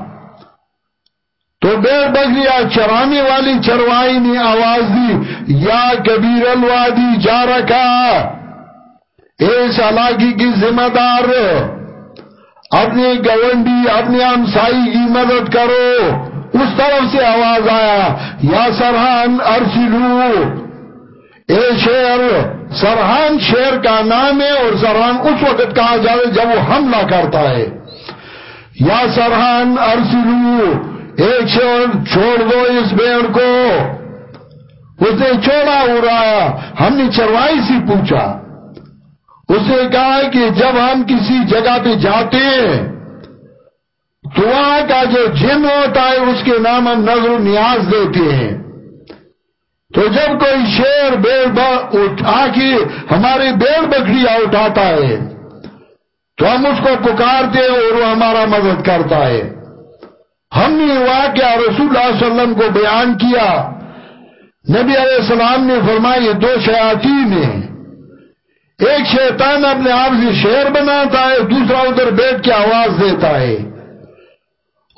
تو بیر بگریا چرانے والی چروائی نے آواز دی یا کبیر الوادی جا رکھا اس علاقی کی ذمہ دار، اپنی گونڈی، اپنی امسائی کی مدد کرو۔ اس طرف سے آواز آیا، یا سرحان ارسلو۔ اے شیر سرحان شیر کا نام ہے اور سرحان اس وقت کہا جائے جب وہ حملہ کرتا ہے۔ یا سرحان ارسلو ایک شور چھوڑ دو اس بیڑ کو اس نے چھوڑا ہو رہا ہم نے چروائی سے پوچھا اس نے کہا کہ جب ہم کسی جگہ پہ جاتے ہیں تو وہاں کا جو جن ہوتا ہے اس کے نام ہم نظر و نیاز دیتے ہیں تو جب کوئی شیر بیڑ اٹھا کے ہماری بیڑ بکریاں اٹھاتا ہے تو ہم اس کو پکارتے ہیں اور وہ ہمارا مدد کرتا ہے ہم نے واقعہ رسول اللہ علیہ وسلم کو بیان کیا۔ نبی علیہ السلام نے فرمایا، یہ دو شیاطین ہیں۔ ایک شیطان اپنے آپ سے شیر بناتا ہے، دوسرا ادھر بیٹھ کے آواز دیتا ہے۔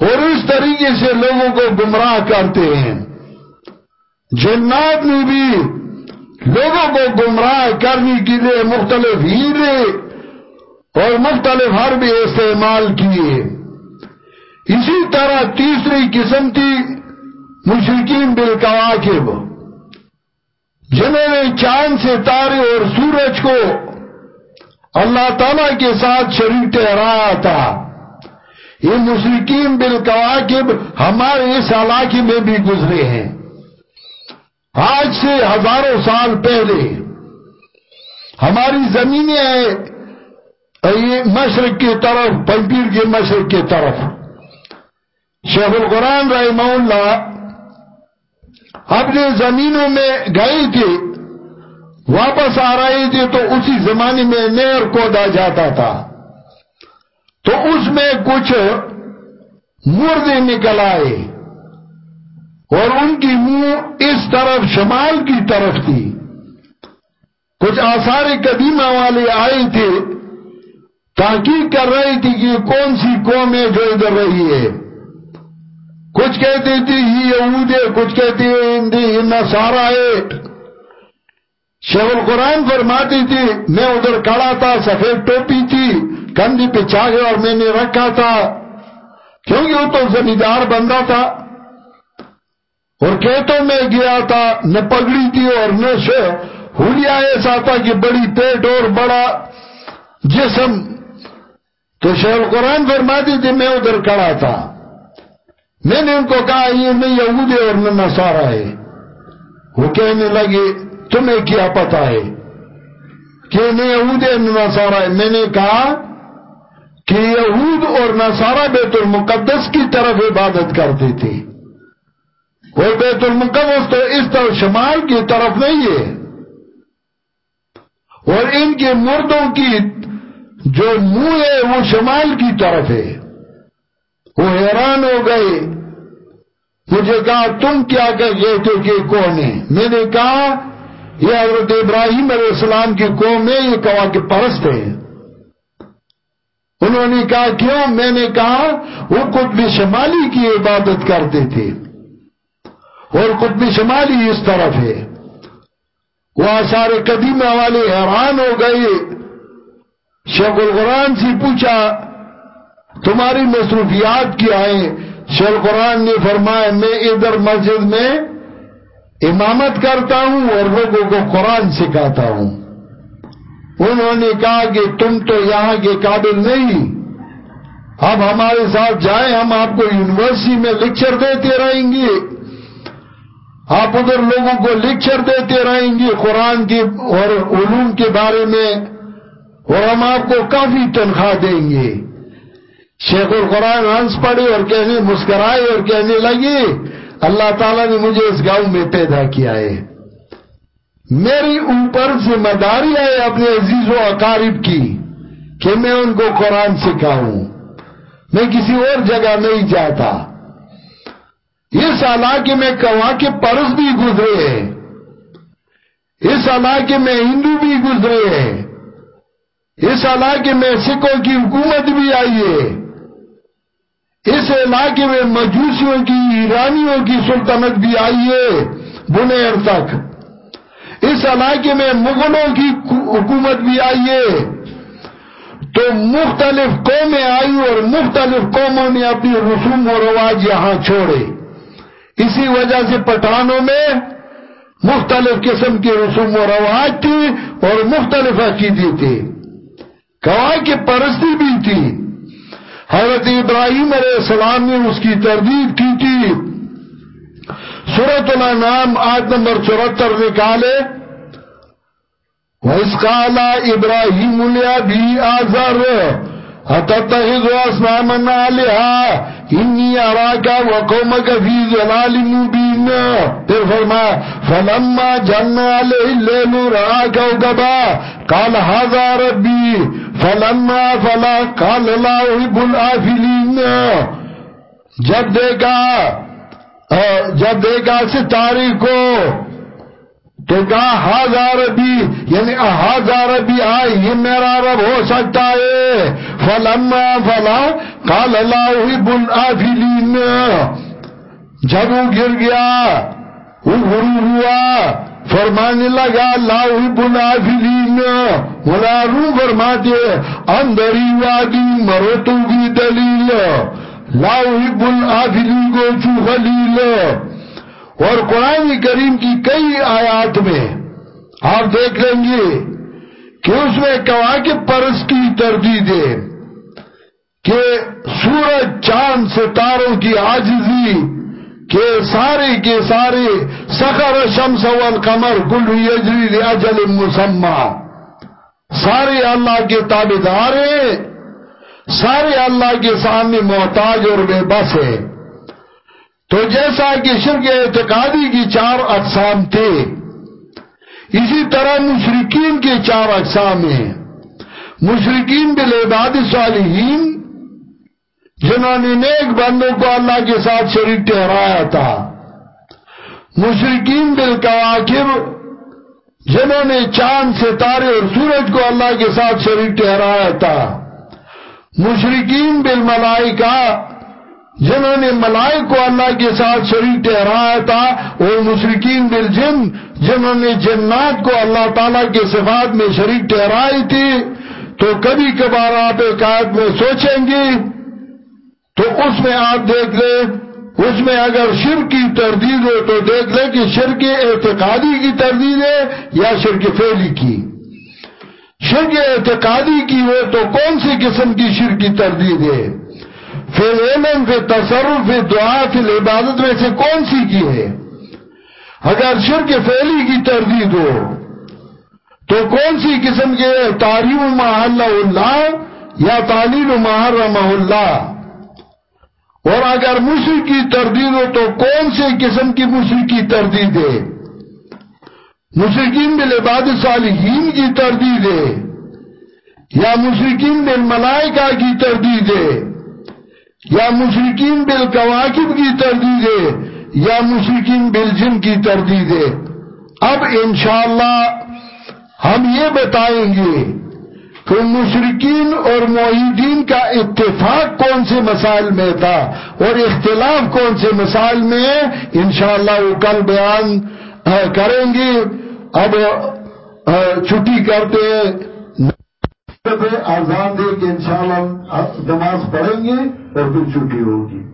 اور اس طریقے سے لوگوں کو گمراہ کرتے ہیں۔ جنات نے بھی لوگوں کو گمراہ کرنے کے لیے مختلف ہیرے اور مختلف حرب استعمال کیے۔ اسی طرح تیسری قسم تھی مشرقین بالکواکب۔ جنہوں نے چاند سے تارے اور سورج کو اللہ تعالی کے ساتھ شریک ٹھہرایا تھا۔ یہ مشرقین بالکواکب ہمارے اس علاقے میں بھی گزرے ہیں۔ آج سے ہزاروں سال پہلے ہماری زمینیں ہیں مشرق کی طرف پنپیر کے مشرق کی طرف۔ شیخ القرآن رحمہ اللہ اپنے زمینوں میں گئی تھی واپس آ رہی تھی تو اسی زمانے میں نیر کودا جاتا تھا۔ تو اس میں کچھ مردے نکل آئے اور ان کی منہ اس طرف شمال کی طرف تھی۔ کچھ آثار قدیمہ والے آئے تھے، تحقیق کر رہی تھی کہ کون سی قوم ہے جو ادھر رہی ہے۔ کچھ کہتی تھی یہ یہود ہے کچھ کہتی ہے یہ نصارہ ہے۔ شیخ القرآن فرماتی تھی، میں ادھر کھڑا تھا، سفید ٹوپی تھی، کندھی پہ چاہے اور میں نے رکھا تھا۔ کیونکہ وہ تو زمیندار بندہ تھا؟ اور کہتوں میں گیا تھا، نہ پگڑی تھی اور نہ ہولیا ایسا تھا کہ بڑی پیٹ اور بڑا جسم۔ تو شیخ القرآن فرماتی تھی، میں ادھر کھڑا تھا۔ میں نے ان کو کہا، یہ نہیں یہود ہے اور نہ نصارہ ہے وہ کہنے لگے، تمہیں کیا پتا ہے کہ نہیں یہود ہے نہ نصارہ ہے میں نے کہا کہ یہود اور نصارہ بیت المقدس کی طرف عبادت کرتے تھے۔ اور بیت المقدس تو اس طرف شمال کی طرف نہیں ہے۔ اور ان کے مردوں کی جو منہ ہے، وہ شمال کی طرف ہے۔ وہ حیران ہو گئے۔ مجھے کہا، تم کیا کہتے تھے کہ کون ہے میں نے کہا، یہ حضرت ابراہیم علیہ السلام کی قوم ہے یہ کوا کے پرست ہے۔ انہوں نے کہا، کیوں؟ میں نے کہا، وہ قطب شمالی کی عبادت کرتے تھے۔ اور قطب شمالی اس طرف ہے۔ وہ سارے قدیمہ والے حیران ہو گئے۔ شیخ القرآن سے پوچھا، تمہاری مصروفیات کیا ہیں؟ شیخ القرآن نے فرمایا، میں ادھر مسجد میں امامت کرتا ہوں اور لوگوں کو قرآن سکھاتا ہوں۔ انہوں نے کہا کہ تم تو یہاں کے قابل نہیں۔ اب ہمارے ساتھ جائیں، ہم آپ کو یونیورسٹی میں لیکچر دیتے رہیں گے۔ آپ ادھر لوگوں کو لیکچر دیتے رہیں گے قرآن کی اور علوم کے بارے میں اور ہم آپ کو کافی تنخواہ دیں گے۔ شیخ القرآن ہنس پڑے اور کہنے مسکرائے اور کہنے لگے اللہ تعالیٰ نے مجھے اس گاؤں میں پیدا کیا ہے۔ میری اوپر ذمہ داری ہے اپنے عزیز و اقارب کی کہ میں ان کو قرآن سکھاؤں۔ میں کسی اور جگہ نہیں جاتا۔ اس علاقے میں کوا کے پرس بھی گزرے ہیں۔ اس علاقے میں ہندو بھی گزرے ہیں۔ اس علاقے میں سکھوں کی حکومت بھی آئی ہے۔ اس علاقے میں مجوسیوں کی، ایرانیوں کی سلطنت بھی آئی ہے، بنیر تک۔ اس علاقے میں مغلوں کی حکومت بھی آئی ہے۔ تو مختلف قومیں آئی اور مختلف قوموں نے اپنی رسوم و رواج یہاں چھوڑے۔ اسی وجہ سے پٹھانوں میں مختلف قسم کے رسوم و رواج تھی اور مختلف عقیدی تھی گواہ کی پرستی بھی تھی۔ حضرت ابراہیم علیہ السلام نے اس کی تردید کی تھی۔ سورت اللہ نام آج نمبر چورہتر نکالے۔ وَإِسْ قَالَ إِبْرَاهِيمُ لِأَبِي آزَرُ اتتخذ اسناما آلہا انی اراکا وقومک فی ظلال مبین پھر فرما فلما جن علیہ اللیل رآکا وقبا قال هذا ربی فلما فلا قال لا احب الافلین جب دیکھا جب دیکھا ستاری کو، تو کہا ہزار ربی یعنی ہزار ربی آئی یہ میرا رب ہو سکتا ہے۔ فلما فلا قال اللہ حب الافلین جب وہ گر گیا، وہ غرو ہوا، فرمانے لگا اللہ حب الافلین ولا رو فرماتے اندری وادی مرتو کی دلیل، لا حب الافلین کو چو خلیل۔ اور قرآن کریم کی کئی آیات میں آپ دیکھ لیں گے کہ اس میں کہا کہ پرس کی تردید ہے کہ سورج، چاند، ستاروں کی آجزی کہ سارے کے سارے سخر شمس والقمر، کل یجری اجل مسمع سارے اللہ کے تابدار ہیں، سارے اللہ کے سامنے محتاج اور بے بس ہے تو جیسا کہ شرک اعتقادی کی چار اقسام تھے، اسی طرح مشرقین کے چار اقسام ہیں۔ مشرقین بالعباد صالحین، جنہوں نے نیک بندوں کو اللہ کے ساتھ شریک ٹھہرایا تھا۔ مشرقین بالکواکب جنہوں نے چاند ستارے اور سورج کو اللہ کے ساتھ شریک ٹھہرایا تھا۔ مشرقین بالملائکہ، جنہوں نے ملائک کو اللہ کے ساتھ شریک ٹھہرایا تھا اور مشرقین بالجن، جنہوں نے جنات کو اللہ تعالیٰ کے صفات میں شریک ٹھہرائی تھی۔ تو کبھی کبھار آپ ایک آیت میں سوچیں گے، تو اس میں آپ دیکھ لیں۔ اس میں اگر شرک کی تردید ہو تو دیکھ لیں کہ شرک اعتقادی کی تردید ہے یا شرک فیلی کی۔ شرک اعتقادی کی ہو تو کون سی قسم کی شرک کی تردید ہے؟ پھر علم پھر تصرف پھر دعا پھر عبادت میں سے کون سی کی ہے؟ اگر شرک فیلی کی تردید ہو تو کون سی قسم کے تعلیم محل اللہ یا تعلیم محرم اللہ؟ اور اگر مشرق کی تردید ہو تو کون سے قسم کی مشرق کی تردید ہے؟ مشرقین بالعباد صالحین کی تردید ہے یا مشرقین بالملائکہ کی تردید ہے یا مشرقین بالکواکب کی تردید ہے یا مشرقین بالجن کی تردید ہے؟ اب انشاءاللہ ہم یہ بتائیں گے کہ مشرقین اور معیدین کا اتفاق کون سے مسائل میں تھا اور اختلاف کون سے مسائل میں ہے انشاءاللہ وہ کل بیان کریں گے۔ اب چھٹی کرتے ہیں۔ آزاد دے کہ انشاءاللہ نماز پڑھیں گے اور پھر چھٹی ہوگی۔